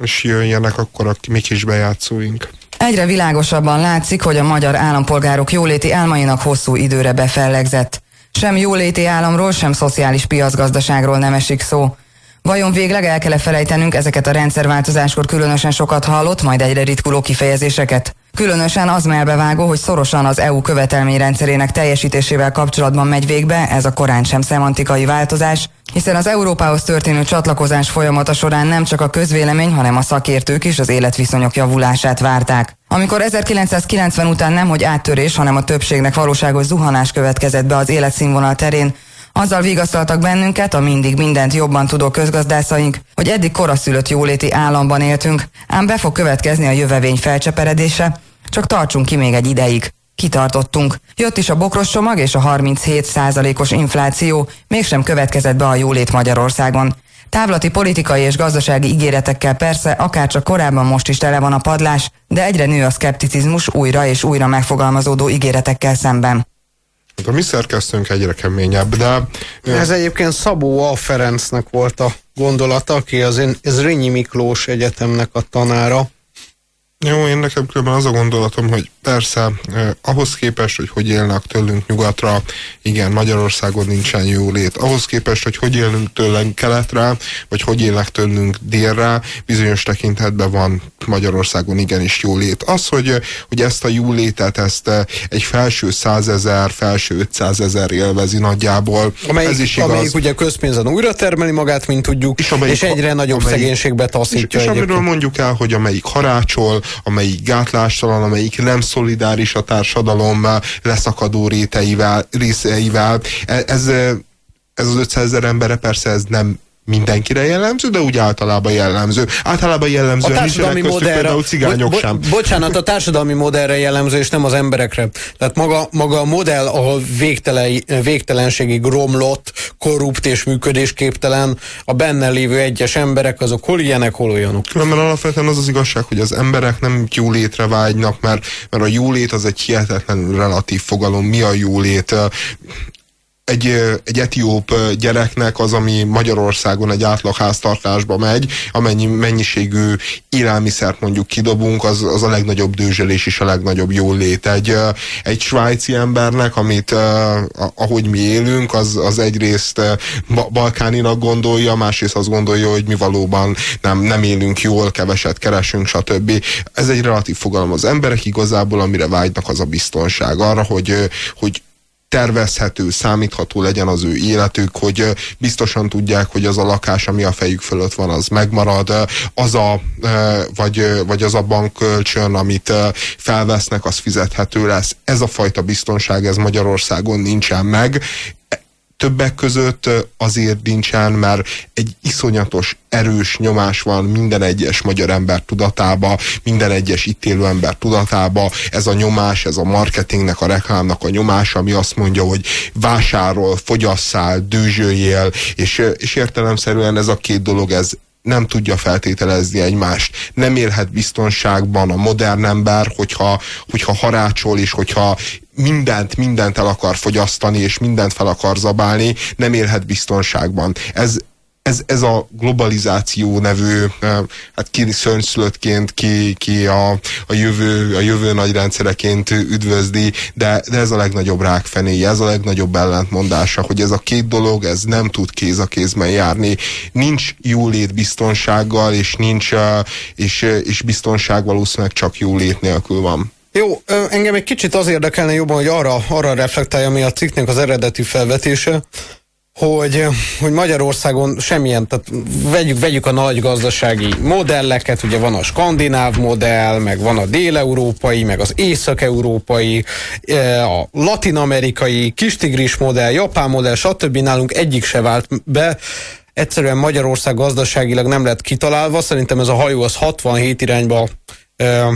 És jöjjenek akkor a mi kis bejátszóink. Egyre világosabban látszik, hogy a magyar állampolgárok jóléti álmainak hosszú időre befellegzett. Sem jóléti államról, sem szociális piacgazdaságról nem esik szó. Vajon végleg el kell -e felejtenünk ezeket a rendszerváltozáskor különösen sokat hallott, majd egyre ritkuló kifejezéseket? Különösen az melbevágó, hogy szorosan az EU követelményrendszerének teljesítésével kapcsolatban megy végbe, ez a korán sem szemantikai változás, hiszen az Európához történő csatlakozás folyamata során nem csak a közvélemény, hanem a szakértők is az életviszonyok javulását várták. Amikor 1990 után nem hogy áttörés, hanem a többségnek valóságos zuhanás következett be az életszínvonal terén, azzal vigasztaltak bennünket, a mindig mindent jobban tudó közgazdászaink, hogy eddig koraszülött jóléti államban éltünk, ám be fog következni a jövevény felcseperedése, csak tartsunk ki még egy ideig. Kitartottunk. Jött is a bokros csomag és a 37 os infláció, mégsem következett be a jólét Magyarországon. Távlati politikai és gazdasági ígéretekkel persze, akárcsak korábban most is tele van a padlás, de egyre nő a szkepticizmus újra és újra megfogalmazódó ígéretekkel szemben. Hát a mi szerkesztőnk egyre keményebb, de... Ez egyébként Szabó A. Ferencnek volt a gondolata, aki az, Rényi Miklós Egyetemnek a tanára, Jó, én nekem különben az a gondolatom, hogy persze eh, ahhoz képest, hogy hogy élnek tőlünk nyugatra, igen, Magyarországon nincsen jólét. Ahhoz képest, hogy hogy élünk tőlünk keletre, vagy hogy élnek tőlünk délre, bizonyos tekintetben van Magyarországon igenis jólét. Az, hogy, hogy ezt a jólétet, ezt egy felső százezer, felső 500 ezer élvezi nagyjából. Amelyik, ez is igaz. amelyik ugye közpénzen újra termeli magát, mint tudjuk, és, amelyik- és egyre nagyobb amelyik- szegénységbe taszítja És, és amiről mondjuk el, hogy amelyik harácsol, amelyik gátlástalan, amelyik nem szolidáris a társadalom leszakadó réteivel, részeivel, e- ez, ez az 500 ezer embere persze ez nem mindenkire jellemző, de úgy általában jellemző. Általában A jellemző társadalmi modellre, például cigányok bo- sem. bo- bocsánat, a társadalmi modellre jellemző, és nem az emberekre. Tehát maga, maga a modell, ahol végtelen, végtelenségig romlott, korrupt és működésképtelen, a benne lévő egyes emberek, azok hol ilyenek, hol olyanok. Különben alapvetően az az igazság, hogy az emberek nem jólétre vágynak, mert, mert a jólét az egy hihetetlenül relatív fogalom. Mi a jólét? Egy, egy etióp gyereknek az, ami Magyarországon egy átlag háztartásba megy, amennyi mennyiségű élelmiszert mondjuk kidobunk, az, az a legnagyobb dőzselés és a legnagyobb jólét. Egy, egy svájci embernek, amit ahogy mi élünk, az, az egyrészt balkáninak gondolja, másrészt azt gondolja, hogy mi valóban nem, nem élünk jól, keveset keresünk, stb. Ez egy relatív fogalom. Az emberek igazából, amire vágynak, az a biztonság. Arra, hogy, hogy tervezhető, számítható legyen az ő életük, hogy biztosan tudják, hogy az a lakás, ami a fejük fölött van, az megmarad, az a, vagy, vagy az a bankkölcsön, amit felvesznek, az fizethető lesz. Ez a fajta biztonság, ez Magyarországon nincsen meg. Többek között azért nincsen, mert egy iszonyatos erős nyomás van minden egyes magyar ember tudatába, minden egyes itt élő ember tudatába. Ez a nyomás, ez a marketingnek, a reklámnak a nyomás, ami azt mondja, hogy vásárol, fogyasszál, dőzsöljél, és, és értelemszerűen ez a két dolog, ez nem tudja feltételezni egymást. Nem élhet biztonságban a modern ember, hogyha, hogyha harácsol, és hogyha mindent, mindent el akar fogyasztani, és mindent fel akar zabálni, nem élhet biztonságban. Ez, ez, ez a globalizáció nevű, eh, hát ki szörnyszülöttként, ki, ki a, a, jövő, a jövő nagy rendszereként üdvözli, de, de ez a legnagyobb rákfenéje, ez a legnagyobb ellentmondása, hogy ez a két dolog, ez nem tud kéz a kézben járni. Nincs jólét biztonsággal, és nincs, eh, és, eh, és biztonság valószínűleg csak jólét nélkül van. Jó, engem egy kicsit az érdekelne jobban, hogy arra, arra reflektálja, ami a cikknek az eredeti felvetése, hogy, hogy Magyarországon semmilyen, tehát vegyük, vegyük a nagy gazdasági modelleket, ugye van a skandináv modell, meg van a déleurópai, meg az észak-európai, eh, a latin-amerikai, kistigris modell, japán modell, stb. nálunk egyik se vált be, egyszerűen Magyarország gazdaságilag nem lett kitalálva, szerintem ez a hajó az 67 irányba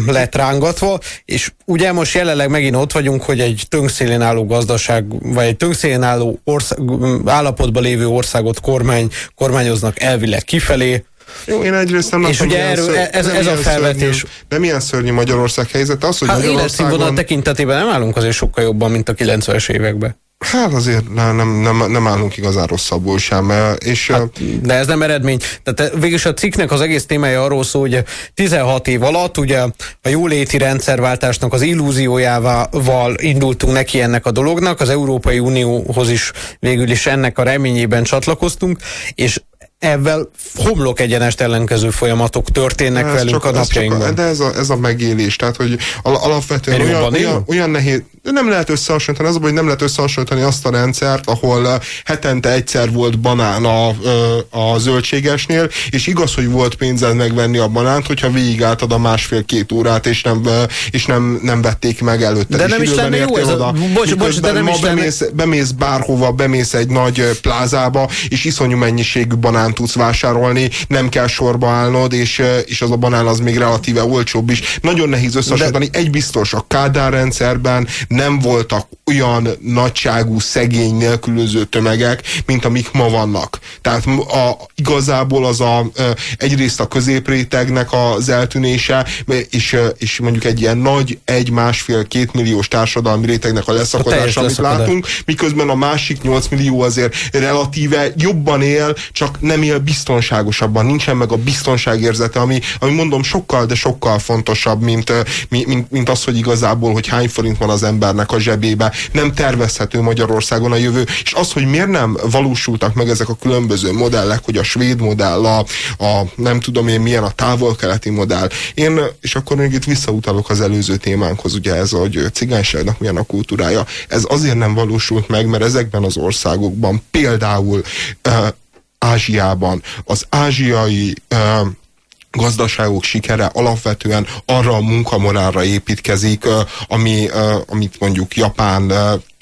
lett rángatva, és ugye most jelenleg megint ott vagyunk, hogy egy tönkszélén álló gazdaság, vagy egy tönkszélén álló ország, állapotban lévő országot kormány, kormányoznak elvileg kifelé, Jó, én egyrészt nem És ugye erről- szörny- ez- ez a felvetés. Szörnyű, de milyen szörnyű Magyarország helyzet? Az, hogy Hát Magyarországon... tekintetében nem állunk azért sokkal jobban, mint a 90-es években. Hát azért nem, nem, nem, állunk igazán rosszabbul sem. eh, És hát, De ez nem eredmény. Tehát végülis a cikknek az egész témája arról szól, hogy 16 év alatt ugye a jóléti rendszerváltásnak az illúziójával indultunk neki ennek a dolognak, az Európai Unióhoz is végül is ennek a reményében csatlakoztunk, és ebben homlok egyenest ellenkező folyamatok történnek ez velünk csak, a ez csak napjainkban. a, de ez a, ez a megélés, tehát hogy al, alapvetően Mert olyan, olyan, olyan nehéz, nem lehet összehasonlítani, az a baj, hogy nem lehet összehasonlítani azt a rendszert, ahol eh, hetente egyszer volt banán a, ö, a zöldségesnél, és igaz, hogy volt pénzed megvenni a banánt, hogyha végigálltad a másfél-két órát, és nem, ö, és nem, nem vették meg előtte. De nem is lenne jó ez a- oda. bocs, bocs, de nem ma is lenne- bemész, bemész bárhova, bemész egy nagy plázába, és iszonyú mennyiségű banánt tudsz vásárolni, nem kell sorba állnod, és, és az a banán az még relatíve olcsóbb is. Nagyon nehéz összehasonlítani. Egy biztos, a Kádár rendszerben nem voltak olyan nagyságú, szegény, nélkülöző tömegek, mint amik ma vannak. Tehát a, igazából az a, egyrészt a középrétegnek az eltűnése, és, és mondjuk egy ilyen nagy, egy, másfél, két milliós társadalmi rétegnek a leszakadása, amit leszakadás. látunk, miközben a másik 8 millió azért relatíve jobban él, csak nem él biztonságosabban, nincsen meg a biztonságérzete, ami, ami mondom sokkal, de sokkal fontosabb, mint, mint, mint az, hogy igazából, hogy hány forint van az embernek a zsebébe, nem tervezhető Magyarországon a jövő, és az, hogy miért nem valósultak meg ezek a különböző modellek, hogy a svéd modell, a, a nem tudom én milyen a távol-keleti modell. Én, és akkor még itt visszautalok az előző témánkhoz, ugye ez, hogy cigányságnak milyen a kultúrája. Ez azért nem valósult meg, mert ezekben az országokban, például Ázsiában. Az ázsiai gazdaságok sikere alapvetően arra a munkamorálra építkezik, ami, amit mondjuk Japán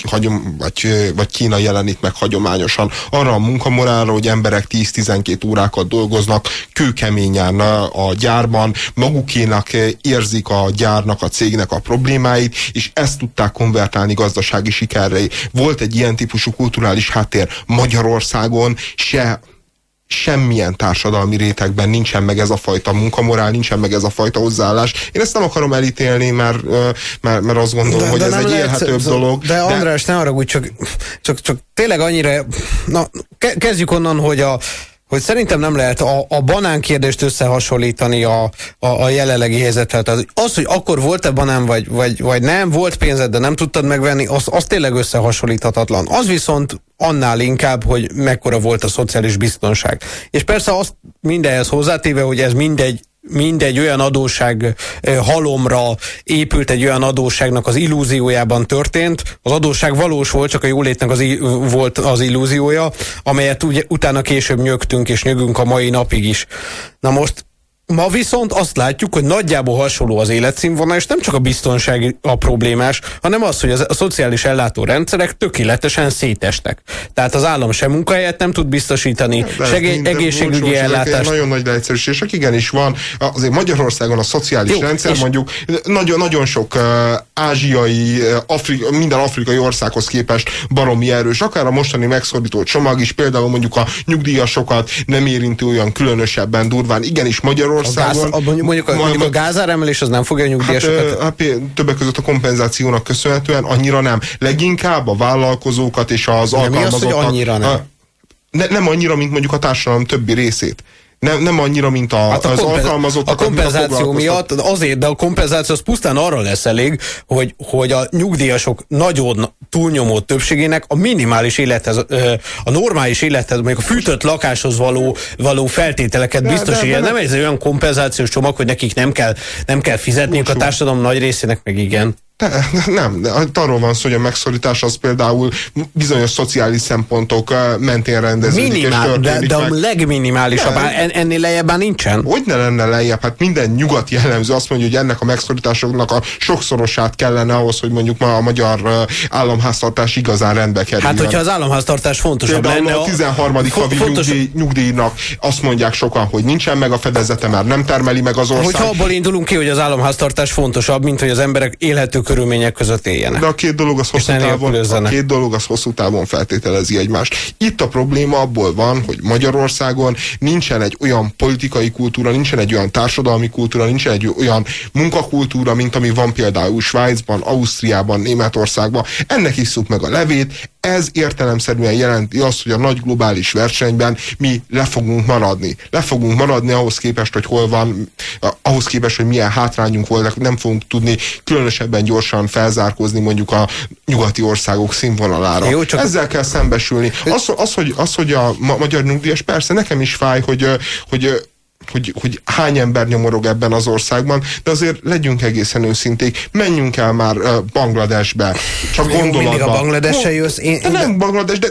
hagyom, vagy, vagy Kína jelenik meg hagyományosan arra a munkamorálra, hogy emberek 10-12 órákat dolgoznak kőkeményen a gyárban, magukénak érzik a gyárnak, a cégnek a problémáit, és ezt tudták konvertálni gazdasági sikerre. Volt egy ilyen típusú kulturális háttér Magyarországon, se semmilyen társadalmi rétegben nincsen meg ez a fajta munkamorál, nincsen meg ez a fajta hozzáállás. Én ezt nem akarom elítélni, mert, mert, mert azt gondolom, de, hogy de ez egy élhetőbb dolog. De, de András, ne arra úgy, csak, csak, csak tényleg annyira, na, kezdjük onnan, hogy a, hogy szerintem nem lehet a, a banán kérdést összehasonlítani a, a, a jelenlegi helyzettel. Tehát az, hogy akkor volt-e banán, vagy, vagy, vagy nem, volt pénzed, de nem tudtad megvenni, az, az tényleg összehasonlíthatatlan. Az viszont annál inkább, hogy mekkora volt a szociális biztonság. És persze azt mindenhez hozzátéve, hogy ez mindegy mindegy olyan adóság halomra épült egy olyan adóságnak az illúziójában történt. Az adóság valós volt, csak a jólétnek az, volt az illúziója, amelyet ugye, utána később nyögtünk és nyögünk a mai napig is. Na most Ma viszont azt látjuk, hogy nagyjából hasonló az életszínvonal, és nem csak a biztonság a problémás, hanem az, hogy a szociális ellátórendszerek tökéletesen szétestek. Tehát az állam sem munkahelyet nem tud biztosítani, segély, egészségügyi ellátást. Nagyon nagy leegyszerűsítések, igenis van. Azért Magyarországon a szociális Jó, rendszer mondjuk nagyon, nagyon sok uh, ázsiai, Afrika, minden afrikai országhoz képest baromi erős. Akár a mostani megszorító csomag is, például mondjuk a nyugdíjasokat nem érinti olyan különösebben durván. Igenis Magyarország Magyarországon. A gáz, a, mondjuk, a, mondjuk a gázáremelés az nem fogja a nyugdíjasokat? Hát, hát, többek között a kompenzációnak köszönhetően annyira nem. Leginkább a vállalkozókat és az alkalmazottakat. Mi az, hogy annyira nem? A, ne, nem annyira, mint mondjuk a társadalom többi részét nem, nem annyira, mint a, hát a az kompen, alkalmazottak. A kompenzáció miatt azért, de a kompenzáció az pusztán arra lesz elég, hogy, hogy a nyugdíjasok nagyon túlnyomó többségének a minimális élethez, a normális élethez, mondjuk a fűtött lakáshoz való, való feltételeket biztosítja. Nem egy olyan kompenzációs csomag, hogy nekik nem kell, nem kell fizetniük a társadalom nagy részének, meg igen. De, nem, de arról van szó, hogy a megszorítás az például bizonyos szociális szempontok mentén rendeződik Minimál, és de, de a legminimálisabb, en, ennél lejjebb már nincsen. Hogy ne lenne lejjebb? Hát minden nyugat jellemző azt mondja, hogy ennek a megszorításoknak a sokszorosát kellene ahhoz, hogy mondjuk ma a magyar államháztartás igazán rendbe kerüljön. Hát, hogyha az államháztartás fontosabb például lenne. a 13. A... havi fontos... nyugdíj, nyugdíjnak azt mondják sokan, hogy nincsen meg a fedezete, mert nem termeli meg az ország. Hogyha abból indulunk ki, hogy az államháztartás fontosabb, mint hogy az emberek élhetők körülmények között éljenek. De a két dolog az hosszú távon, a két dolog az hosszú távon feltételezi egymást. Itt a probléma abból van, hogy Magyarországon nincsen egy olyan politikai kultúra, nincsen egy olyan társadalmi kultúra, nincsen egy olyan munkakultúra, mint ami van például Svájcban, Ausztriában, Németországban. Ennek isszuk meg a levét, ez értelemszerűen jelenti azt, hogy a nagy globális versenyben mi le fogunk maradni. Le fogunk maradni ahhoz képest, hogy hol van, ahhoz képest, hogy milyen hátrányunk volt, nem fogunk tudni különösebben gyorsan felzárkózni mondjuk a nyugati országok színvonalára. Jó, csak Ezzel kell szembesülni. Az, az, hogy, az, hogy a magyar nyugdíjas, persze nekem is fáj, hogy, hogy hogy, hogy hány ember nyomorog ebben az országban, de azért legyünk egészen őszinték, menjünk el már uh, Bangladesbe, csak gondolatban. Mindig a Bangladesre jössz. Én, de nem Banglades, de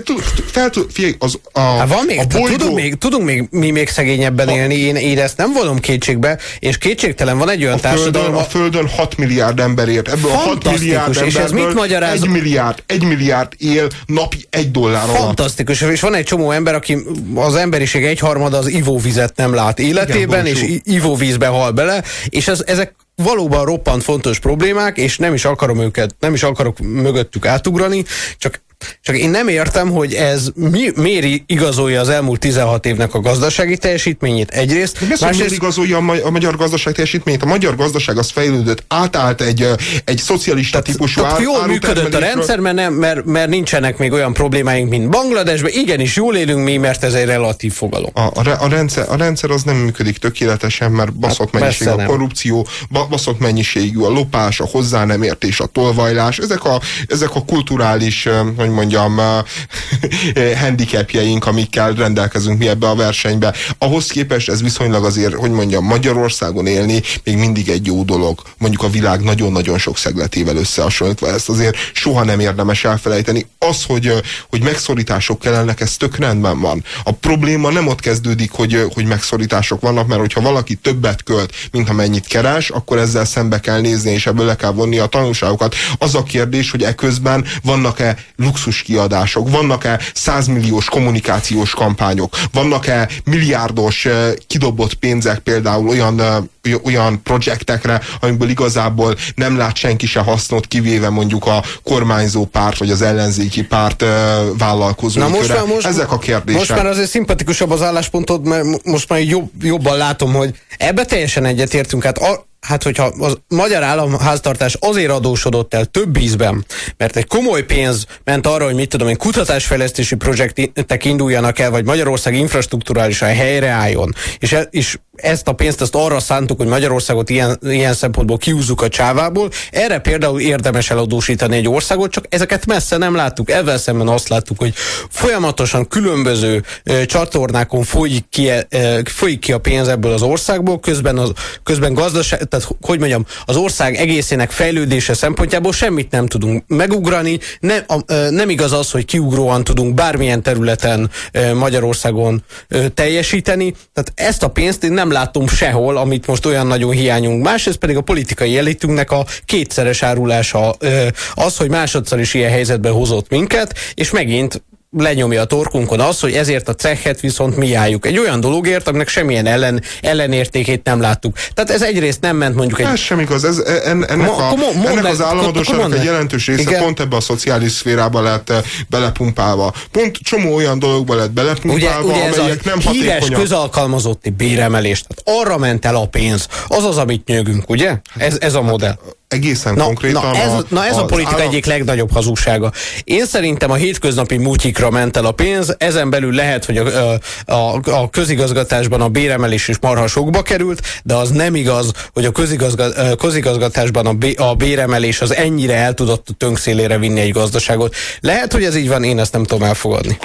fel figyelj, az a, hát van még, a bolygó... tudunk, még, tudunk még, mi még szegényebben a, élni, én, én ezt nem vonom kétségbe, és kétségtelen van egy olyan a társadalom... Földön, a Földön 6 milliárd ember ért, ebből a 6 milliárd és ez mit magyaráz? 1 milliárd, 1 milliárd él napi egy dollár Fantasztikus, és van egy csomó ember, aki az emberiség egyharmada az ivóvizet nem lát élet életében, és ivóvízbe hal bele, és ez, ezek valóban roppant fontos problémák, és nem is akarom őket, nem is akarok mögöttük átugrani, csak csak én nem értem, hogy ez mi, miért igazolja az elmúlt 16 évnek a gazdasági teljesítményét egyrészt. Másrészt... miért igazolja a, ma- a magyar gazdaság teljesítményét? A magyar gazdaság az fejlődött, átállt egy, egy szocialista tehát, típusú tehát jól működött a rendszer, mert, nem, mert, mert nincsenek még olyan problémáink, mint Bangladesben. Igenis, jól élünk mi, mert ez egy relatív fogalom. A, a, a, rendszer, a rendszer az nem működik tökéletesen, mert baszott hát, mennyiségű a korrupció, baszott mennyiségű a lopás, a hozzá nem értés, a tolvajlás. Ezek a, ezek a kulturális, hogy hogy mondjam, *laughs* handicapjeink, amikkel rendelkezünk mi ebbe a versenybe. Ahhoz képest ez viszonylag azért, hogy mondjam, Magyarországon élni még mindig egy jó dolog. Mondjuk a világ nagyon-nagyon sok szegletével összehasonlítva. Ezt azért soha nem érdemes elfelejteni. Az, hogy, hogy megszorítások kellenek, ez tök rendben van. A probléma nem ott kezdődik, hogy, hogy megszorítások vannak, mert hogyha valaki többet költ, mint amennyit keres, akkor ezzel szembe kell nézni, és ebből le kell vonni a tanulságokat. Az a kérdés, hogy eközben vannak-e lux luxus kiadások, vannak-e százmilliós kommunikációs kampányok, vannak-e milliárdos eh, kidobott pénzek például olyan eh, olyan projektekre, amiből igazából nem lát senki se hasznot, kivéve mondjuk a kormányzó párt, vagy az ellenzéki párt uh, vállalkozói Na most köre. Már, most, Ezek a kérdések. Most már azért szimpatikusabb az álláspontod, mert most már jobb, jobban látom, hogy ebbe teljesen egyetértünk. Hát a, hát hogyha a magyar államháztartás azért adósodott el több ízben, mert egy komoly pénz ment arra, hogy mit tudom én, kutatásfejlesztési projektek induljanak el, vagy Magyarország infrastruktúrálisan helyreálljon, és, e, és ezt a pénzt ezt arra szántuk, hogy Magyarországot ilyen, ilyen szempontból kiúzzuk a csávából. Erre például érdemes eladósítani egy országot, csak ezeket messze nem láttuk. Ezzel szemben azt láttuk, hogy folyamatosan különböző e, csatornákon folyik ki, e, folyik ki a pénz ebből az országból, közben, az, közben gazdaság, tehát hogy mondjam, az ország egészének fejlődése szempontjából semmit nem tudunk megugrani. Nem, a, e, nem igaz az, hogy kiugróan tudunk bármilyen területen e, Magyarországon e, teljesíteni. Tehát ezt a pénzt én nem nem látom sehol, amit most olyan nagyon hiányunk. Másrészt pedig a politikai elitünknek a kétszeres árulása az, hogy másodszor is ilyen helyzetbe hozott minket, és megint lenyomja a torkunkon az, hogy ezért a cehet viszont mi álljuk. Egy olyan dologért, aminek semmilyen ellen, ellenértékét nem láttuk. Tehát ez egyrészt nem ment mondjuk egy... Ez sem igaz. Ez, en, ennek, Ma, a, ennek az államadóságnak egy jelentős része Igen. pont ebbe a szociális szférába lett eh, belepumpálva. Pont csomó olyan dologba lett belepumpálva, ugye, ugye ez amelyek a nem híres hatékonyak. közalkalmazotti béremelés. Tehát arra ment el a pénz. Az az, amit nyögünk, ugye? Ez, ez a modell egészen na, konkrétan. Na ez, a, na ez a politika állam... egyik legnagyobb hazugsága. Én szerintem a hétköznapi mútyikra ment el a pénz, ezen belül lehet, hogy a, a, a közigazgatásban a béremelés is marha sokba került, de az nem igaz, hogy a közigazga, közigazgatásban a, bé, a béremelés az ennyire el tudott a tönkszélére vinni egy gazdaságot. Lehet, hogy ez így van, én ezt nem tudom elfogadni.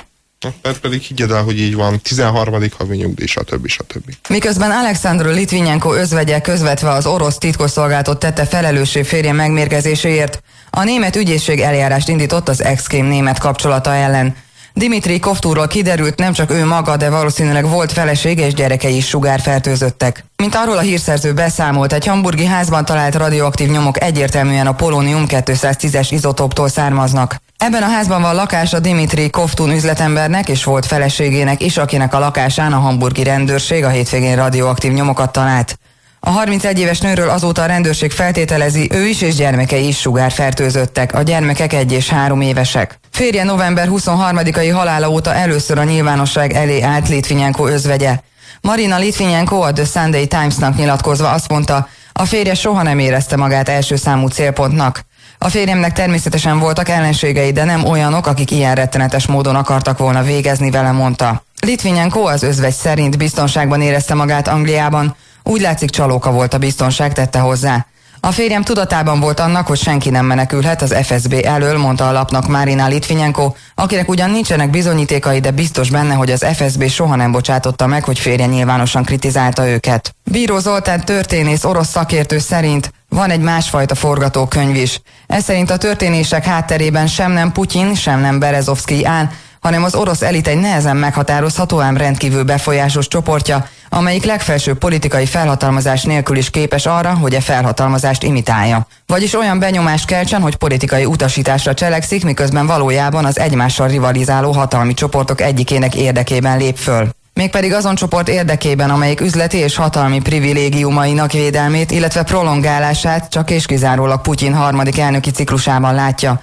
Mert pedig higgyed el, hogy így van, 13. havi nyugdíj, stb. stb. Miközben Alexandru Litvinenko özvegye közvetve az orosz titkosszolgálatot tette felelőssé férje megmérgezéséért, a német ügyészség eljárást indított az ex német kapcsolata ellen. Dimitri Kovtúról kiderült, nem csak ő maga, de valószínűleg volt felesége és gyerekei is sugárfertőzöttek. Mint arról a hírszerző beszámolt, egy hamburgi házban talált radioaktív nyomok egyértelműen a polónium 210-es izotóptól származnak. Ebben a házban van lakása Dimitri Koftun üzletembernek és volt feleségének is, akinek a lakásán a hamburgi rendőrség a hétvégén radioaktív nyomokat talált. A 31 éves nőről azóta a rendőrség feltételezi, ő is és gyermekei is sugárfertőzöttek, a gyermekek egy és három évesek. Férje november 23-ai halála óta először a nyilvánosság elé állt Litvinyenko özvegye. Marina Litvinyenko a The Sunday Times-nak nyilatkozva azt mondta, a férje soha nem érezte magát első számú célpontnak. A férjemnek természetesen voltak ellenségei, de nem olyanok, akik ilyen rettenetes módon akartak volna végezni vele, mondta. Litvinyenko az özvegy szerint biztonságban érezte magát Angliában, úgy látszik csalóka volt a biztonság, tette hozzá. A férjem tudatában volt annak, hogy senki nem menekülhet az FSB elől, mondta a lapnak Márina Litvinyenko, akinek ugyan nincsenek bizonyítékai, de biztos benne, hogy az FSB soha nem bocsátotta meg, hogy férje nyilvánosan kritizálta őket. Bíró Zoltán történész orosz szakértő szerint van egy másfajta forgatókönyv is. Ez szerint a történések hátterében sem nem Putyin, sem nem Berezovszki áll, hanem az orosz elit egy nehezen meghatározható, ám rendkívül befolyásos csoportja, amelyik legfelsőbb politikai felhatalmazás nélkül is képes arra, hogy e felhatalmazást imitálja. Vagyis olyan benyomást keltsen, hogy politikai utasításra cselekszik, miközben valójában az egymással rivalizáló hatalmi csoportok egyikének érdekében lép föl. Mégpedig azon csoport érdekében, amelyik üzleti és hatalmi privilégiumainak védelmét, illetve prolongálását csak és kizárólag Putyin harmadik elnöki ciklusában látja.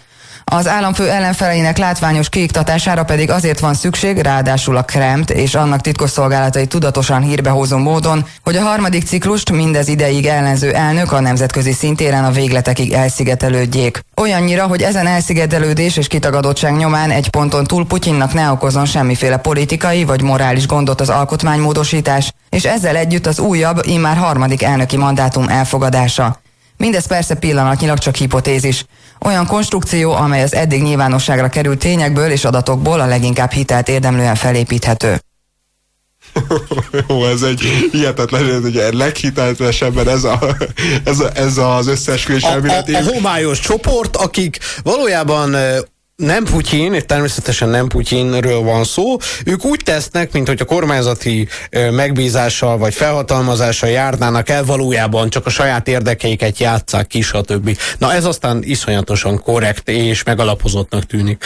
Az államfő ellenfeleinek látványos kiiktatására pedig azért van szükség, ráadásul a Kremt és annak titkosszolgálatai tudatosan hírbehozó módon, hogy a harmadik ciklust mindez ideig ellenző elnök a nemzetközi szintéren a végletekig elszigetelődjék. Olyannyira, hogy ezen elszigetelődés és kitagadottság nyomán egy ponton túl Putyinnak ne okozon semmiféle politikai vagy morális gondot az alkotmánymódosítás, és ezzel együtt az újabb, immár harmadik elnöki mandátum elfogadása. Mindez persze pillanatnyilag csak hipotézis. Olyan konstrukció, amely az eddig nyilvánosságra került tényekből és adatokból a leginkább hitelt érdemlően felépíthető. *laughs* Jó, ez egy hihetetlen, ez egy leghitelesebben ez, a, ez, a, ez az összeesküvés elméleti. A, a, a homályos csoport, akik valójában nem Putyin, és természetesen nem Putyinről van szó, ők úgy tesznek, mint hogy a kormányzati megbízással vagy felhatalmazással járnának el, valójában csak a saját érdekeiket játszák ki, stb. Na ez aztán iszonyatosan korrekt és megalapozottnak tűnik.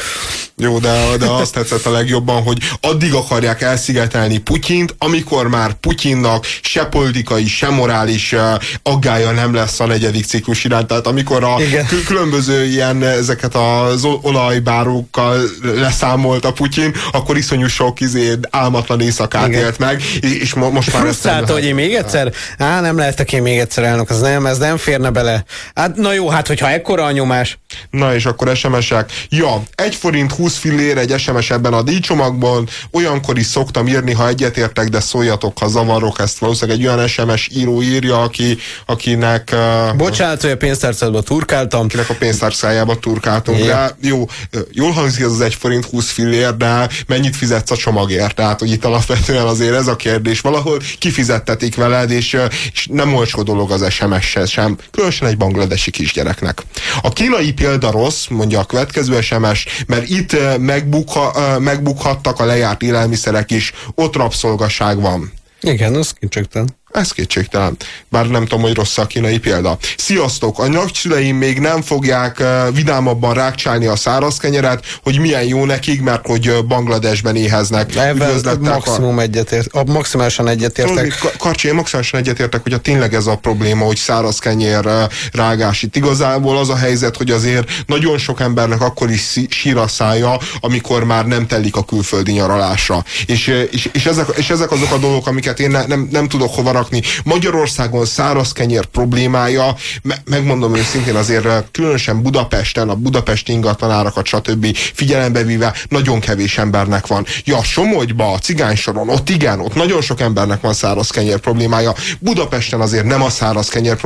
Jó, de, de azt tetszett a legjobban, hogy addig akarják elszigetelni Putyint, amikor már Putyinnak se politikai, se morális aggája nem lesz a negyedik ciklus iránt. Tehát amikor a Igen. különböző ilyen ezeket az olaj bárókkal leszámolt a Putyin, akkor iszonyú sok izé, álmatlan éjszakát Igen. élt meg, és mo most már... Frusztrálta, hogy én még egyszer? Á, nem lehetek én még egyszer elnök, az nem, ez nem férne bele. Hát, na jó, hát hogyha ekkora a nyomás. Na és akkor SMS-ek. Ja, egy forint 20 fillér egy SMS ebben a díjcsomagban, olyankor is szoktam írni, ha egyetértek, de szóljatok, ha zavarok, ezt valószínűleg egy olyan SMS író írja, aki, akinek... Uh, Bocsánat, hogy a pénztárcádba turkáltam. Akinek a pénztárcájába turkáltunk, Igen. de jó, jól hangzik ez az 1 forint 20 fillér, de mennyit fizetsz a csomagért? Tehát, hogy itt alapvetően azért ez a kérdés. Valahol kifizettetik veled, és, és nem olcsó dolog az SMS-hez sem, különösen egy bangladesi kisgyereknek. A kínai példa rossz, mondja a következő SMS, mert itt megbukha, megbukhattak a lejárt élelmiszerek is, ott rabszolgaság van. Igen, az kincsekten. Ez kétségtelen. Bár nem tudom, hogy rossz a kínai példa. Sziasztok! A nagyszüleim még nem fogják vidámabban rákcsálni a száraz kenyeret, hogy milyen jó nekik, mert hogy Bangladesben éheznek. Ebben maximum egyetért, a maximálisan egyetértek. Karcsi, én maximálisan egyetértek, hogy a tényleg ez a probléma, hogy száraz kenyér rágás. Itt igazából az a helyzet, hogy azért nagyon sok embernek akkor is sír a szája, amikor már nem telik a külföldi nyaralásra. És, és, és, ezek, és ezek azok a dolgok, amiket én ne, nem, nem tudok hova rakni. Magyarországon száraz kenyér problémája, me megmondom őszintén azért különösen Budapesten, a budapesti ingatlanárakat, stb. figyelembe véve nagyon kevés embernek van. Ja, Somogyba, a cigánysoron, ott igen, ott nagyon sok embernek van száraz kenyér problémája. Budapesten azért nem a száraz kenyér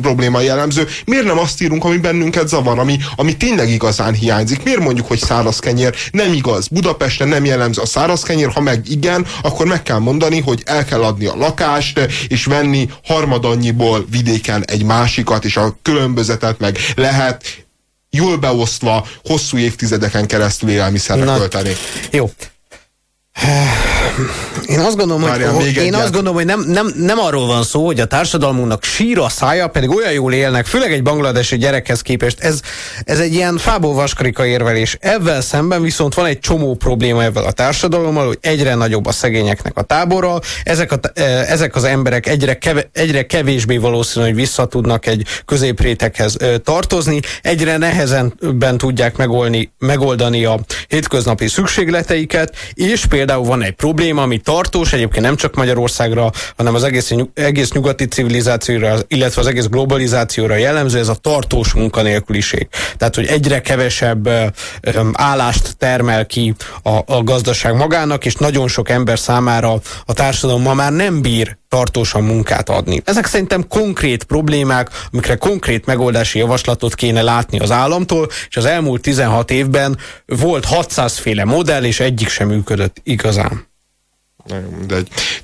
probléma jellemző. Miért nem azt írunk, ami bennünket zavar, ami, ami tényleg igazán hiányzik? Miért mondjuk, hogy száraz kenyér? Nem igaz. Budapesten nem jellemző a száraz kenyér, ha meg igen, akkor meg kell mondani, hogy el kell adni a lakást, és venni harmadannyiból vidéken egy másikat, és a különbözetet meg lehet jól beosztva hosszú évtizedeken keresztül élelmiszerre Na, költeni. Jó, én azt gondolom, Várjál, hogy, én azt gondolom, hogy nem, nem, nem arról van szó, hogy a társadalmunknak sír a szája, pedig olyan jól élnek, főleg egy bangladesi gyerekhez képest. Ez, ez egy ilyen fából vaskarika érvelés. Ezzel szemben viszont van egy csomó probléma ezzel a társadalommal, hogy egyre nagyobb a szegényeknek a tábora, ezek, a, e, ezek az emberek egyre, keve, egyre kevésbé valószínű, hogy vissza tudnak egy középréteghez tartozni, egyre nehezenben tudják megoldani, megoldani a hétköznapi szükségleteiket, és például van egy probléma, ami tartós, egyébként nem csak Magyarországra, hanem az egész, egész nyugati civilizációra, illetve az egész globalizációra jellemző, ez a tartós munkanélküliség. Tehát, hogy egyre kevesebb állást termel ki a, a gazdaság magának, és nagyon sok ember számára a társadalom ma már nem bír tartósan munkát adni. Ezek szerintem konkrét problémák, amikre konkrét megoldási javaslatot kéne látni az államtól, és az elmúlt 16 évben volt 600 féle modell, és egyik sem működött igazán. De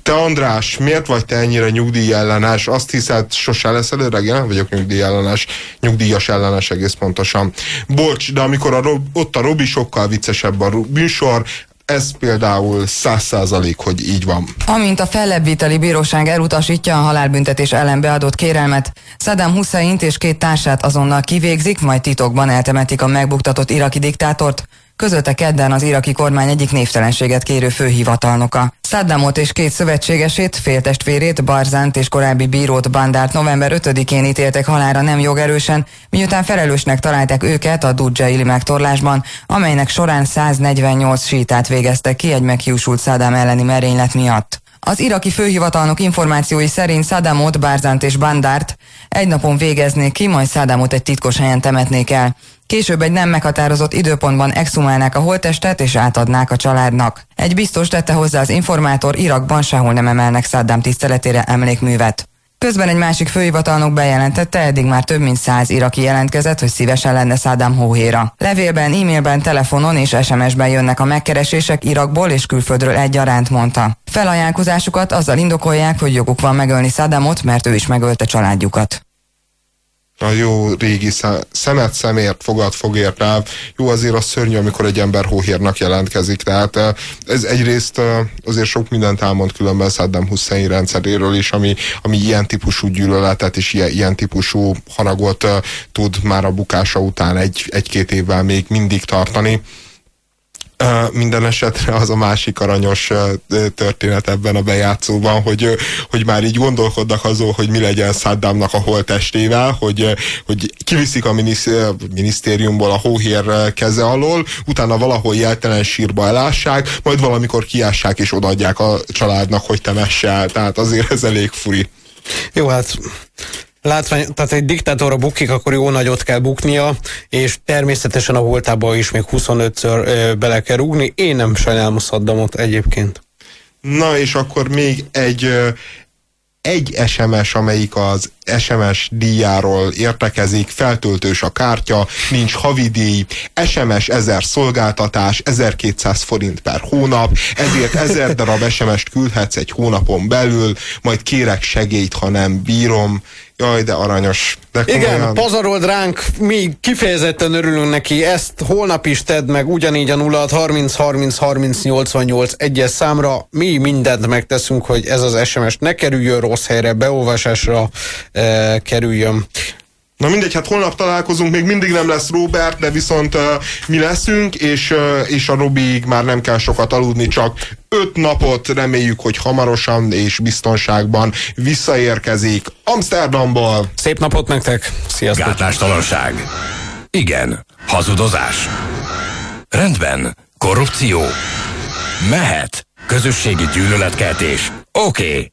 Te András, miért vagy te ennyire nyugdíjellenes? Azt hiszed, sose lesz öreg? Én nem vagyok nyugdíjellenes, nyugdíjas ellenes egész pontosan. Bocs, de amikor a, ott a Robi sokkal viccesebb a műsor, ez például száz százalék, hogy így van. Amint a fellebbviteli bíróság elutasítja a halálbüntetés ellen beadott kérelmet, Saddam Husseint és két társát azonnal kivégzik, majd titokban eltemetik a megbuktatott iraki diktátort, közölte kedden az iraki kormány egyik névtelenséget kérő főhivatalnoka. Saddamot és két szövetségesét, féltestvérét, Barzánt és korábbi bírót Bandárt november 5-én ítéltek halára nem jogerősen, miután felelősnek találták őket a Dudzsaili megtorlásban, amelynek során 148 sítát végeztek ki egy meghiúsult Saddam elleni merénylet miatt. Az iraki főhivatalnok információi szerint Saddamot, Bárzánt és Bandárt egy napon végeznék ki, majd Saddamot egy titkos helyen temetnék el. Később egy nem meghatározott időpontban exhumálnák a holttestet és átadnák a családnak. Egy biztos tette hozzá az informátor, Irakban sehol nem emelnek Saddam tiszteletére emlékművet. Közben egy másik főhivatalnok bejelentette, eddig már több mint száz iraki jelentkezett, hogy szívesen lenne Saddam hóhéra. Levélben, e-mailben, telefonon és SMS-ben jönnek a megkeresések Irakból és külföldről egyaránt mondta. Felajánlkozásukat azzal indokolják, hogy joguk van megölni Saddamot, mert ő is megölte családjukat a jó régi szemet szemért, fogad fogért rá. Jó, azért az szörnyű, amikor egy ember hóhérnak jelentkezik. Tehát eh, ez egyrészt eh, azért sok mindent elmond különben Saddam Hussein rendszeréről is, ami, ami ilyen típusú gyűlöletet és ilyen, ilyen típusú haragot eh, tud már a bukása után egy, egy-két évvel még mindig tartani. Minden esetre az a másik aranyos történet ebben a bejátszóban, hogy, hogy már így gondolkodnak azon, hogy mi legyen Saddamnak a holtestével, hogy, hogy kiviszik a minisztériumból a hóhér keze alól, utána valahol jeltelen sírba elássák, majd valamikor kiássák és odaadják a családnak, hogy temesse el. Tehát azért ez elég furi. Jó, hát látvány, tehát egy diktátorra bukik, akkor jó nagyot kell buknia, és természetesen a voltába is még 25-ször ö, bele kell rúgni. Én nem sajnálom Saddamot egyébként. Na, és akkor még egy, egy SMS, amelyik az SMS díjáról értekezik, feltöltős a kártya, nincs havidíj, SMS ezer szolgáltatás, 1200 forint per hónap, ezért ezer darab SMS-t küldhetsz egy hónapon belül, majd kérek segélyt, ha nem bírom. Jaj, de aranyos. De Igen, pazarold ránk, mi kifejezetten örülünk neki, ezt holnap is tedd meg, ugyanígy a 0 30 30 30 88 egyes számra, mi mindent megteszünk, hogy ez az SMS ne kerüljön rossz helyre, beolvasásra, e, kerüljön. Na mindegy, hát holnap találkozunk, még mindig nem lesz Robert, de viszont uh, mi leszünk, és, uh, és a Robiig már nem kell sokat aludni, csak öt napot reméljük, hogy hamarosan és biztonságban visszaérkezik Amsterdamból. Szép napot nektek, sziasztok! Gátlástalanság. Igen. Hazudozás. Rendben. Korrupció. Mehet. Közösségi gyűlöletkeltés. Oké. Okay.